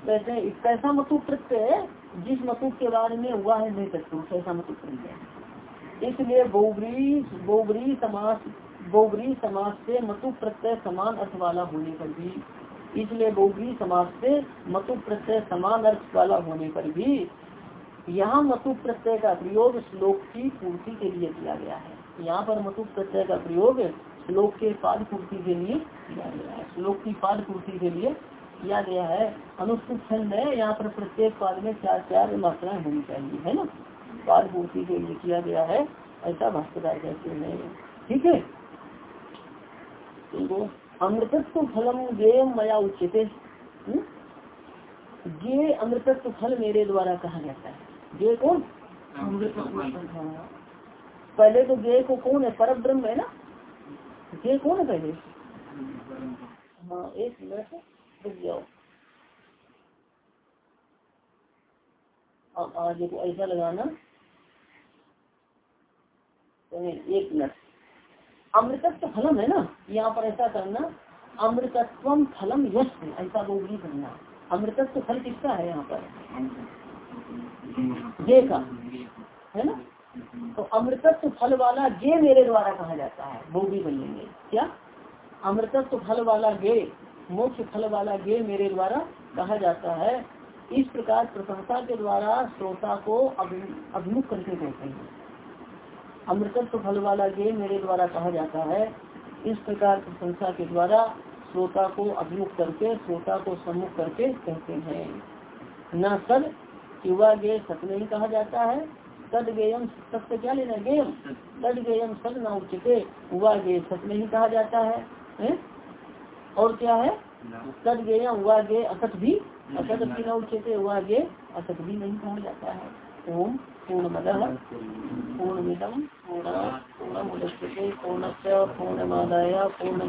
कहते हैं कैसा मतु प्रत्यय जिस मतु के बारे में हुआ है नहीं तत्व ऐसा मतु प्रत्यय इसलिए बहुब्री बहुब्री समाज बहुब्री समाज से मतु प्रत्यय समान अर्थ वाला होने पर भी, इसलिए बहुब्री समाज से मतु प्रत्यय समान अर्थ वाला होने पर भी, यहाँ मतु प्रत्यय का प्रयोग श्लोक की पूर्ति के लिए किया गया है। यहाँ पर मतु प्रत्यय का प्रयोग श्लोक के पाद पूर्ति के लिए किया गया है। श्लोक की पाद पूर्ति के लिए किया गया है। अनुष्ठित छंद है यहाँ पर प्रत्येक पाद में चार चार मात्राएँ होनी चाहिए है ना? पाद पूर्ति के लिए किया गया है ऐसा भाष्यकार कहते हैं। ठीक है? तो अमृतत्व फलम गे मया उचित हम्म? गे अमृतत्व फल मेरे द्वारा कहा जाता है। गे कौन। पहले तो गे को कौन है? पर ब्रह्म है ना? ये कौन है पहले? हाँ एक मिनट। अब देखो ऐसा लगाना। एक मिनट। अमृतत्व फलम है ना? यहाँ पर ऐसा करना अमृतत्व फलम यश ऐसा बोली करना। अमृतत्व फल किसका है यहाँ पर? ये का है ना? तो अमृतत्व फल वाला गे मेरे द्वारा कहा जाता है वो भी बनेंगे। क्या? अमृतत्व फल वाला गे मोक्ष फल वाला गे मेरे द्वारा कहा जाता है। इस प्रकार प्रशंसा के द्वारा श्रोता को अभिमुख करके कहते हैं। अमृतत्व फल वाला गे मेरे द्वारा कहा जाता है। इस प्रकार प्रशंसा के द्वारा श्रोता को अभिमुख करके श्रोता को सम्मुख करके कहते हैं। न सद युवा गे सत नहीं कहा जाता है। तद गेयम सबसे क्या लेना गेयम। तद गेयम सद न उच्चते हुआ गे सत नहीं कहा जाता है, है? और क्या है? सद गे हुआ गे असत भी असत भी न उच्चते हुआ गे असत भी नहीं कहा जाता है। ओम पूर्ण मदम पूर्ण मिदम पूर्ण पूर्ण पूर्ण पूर्णमादाय पूर्ण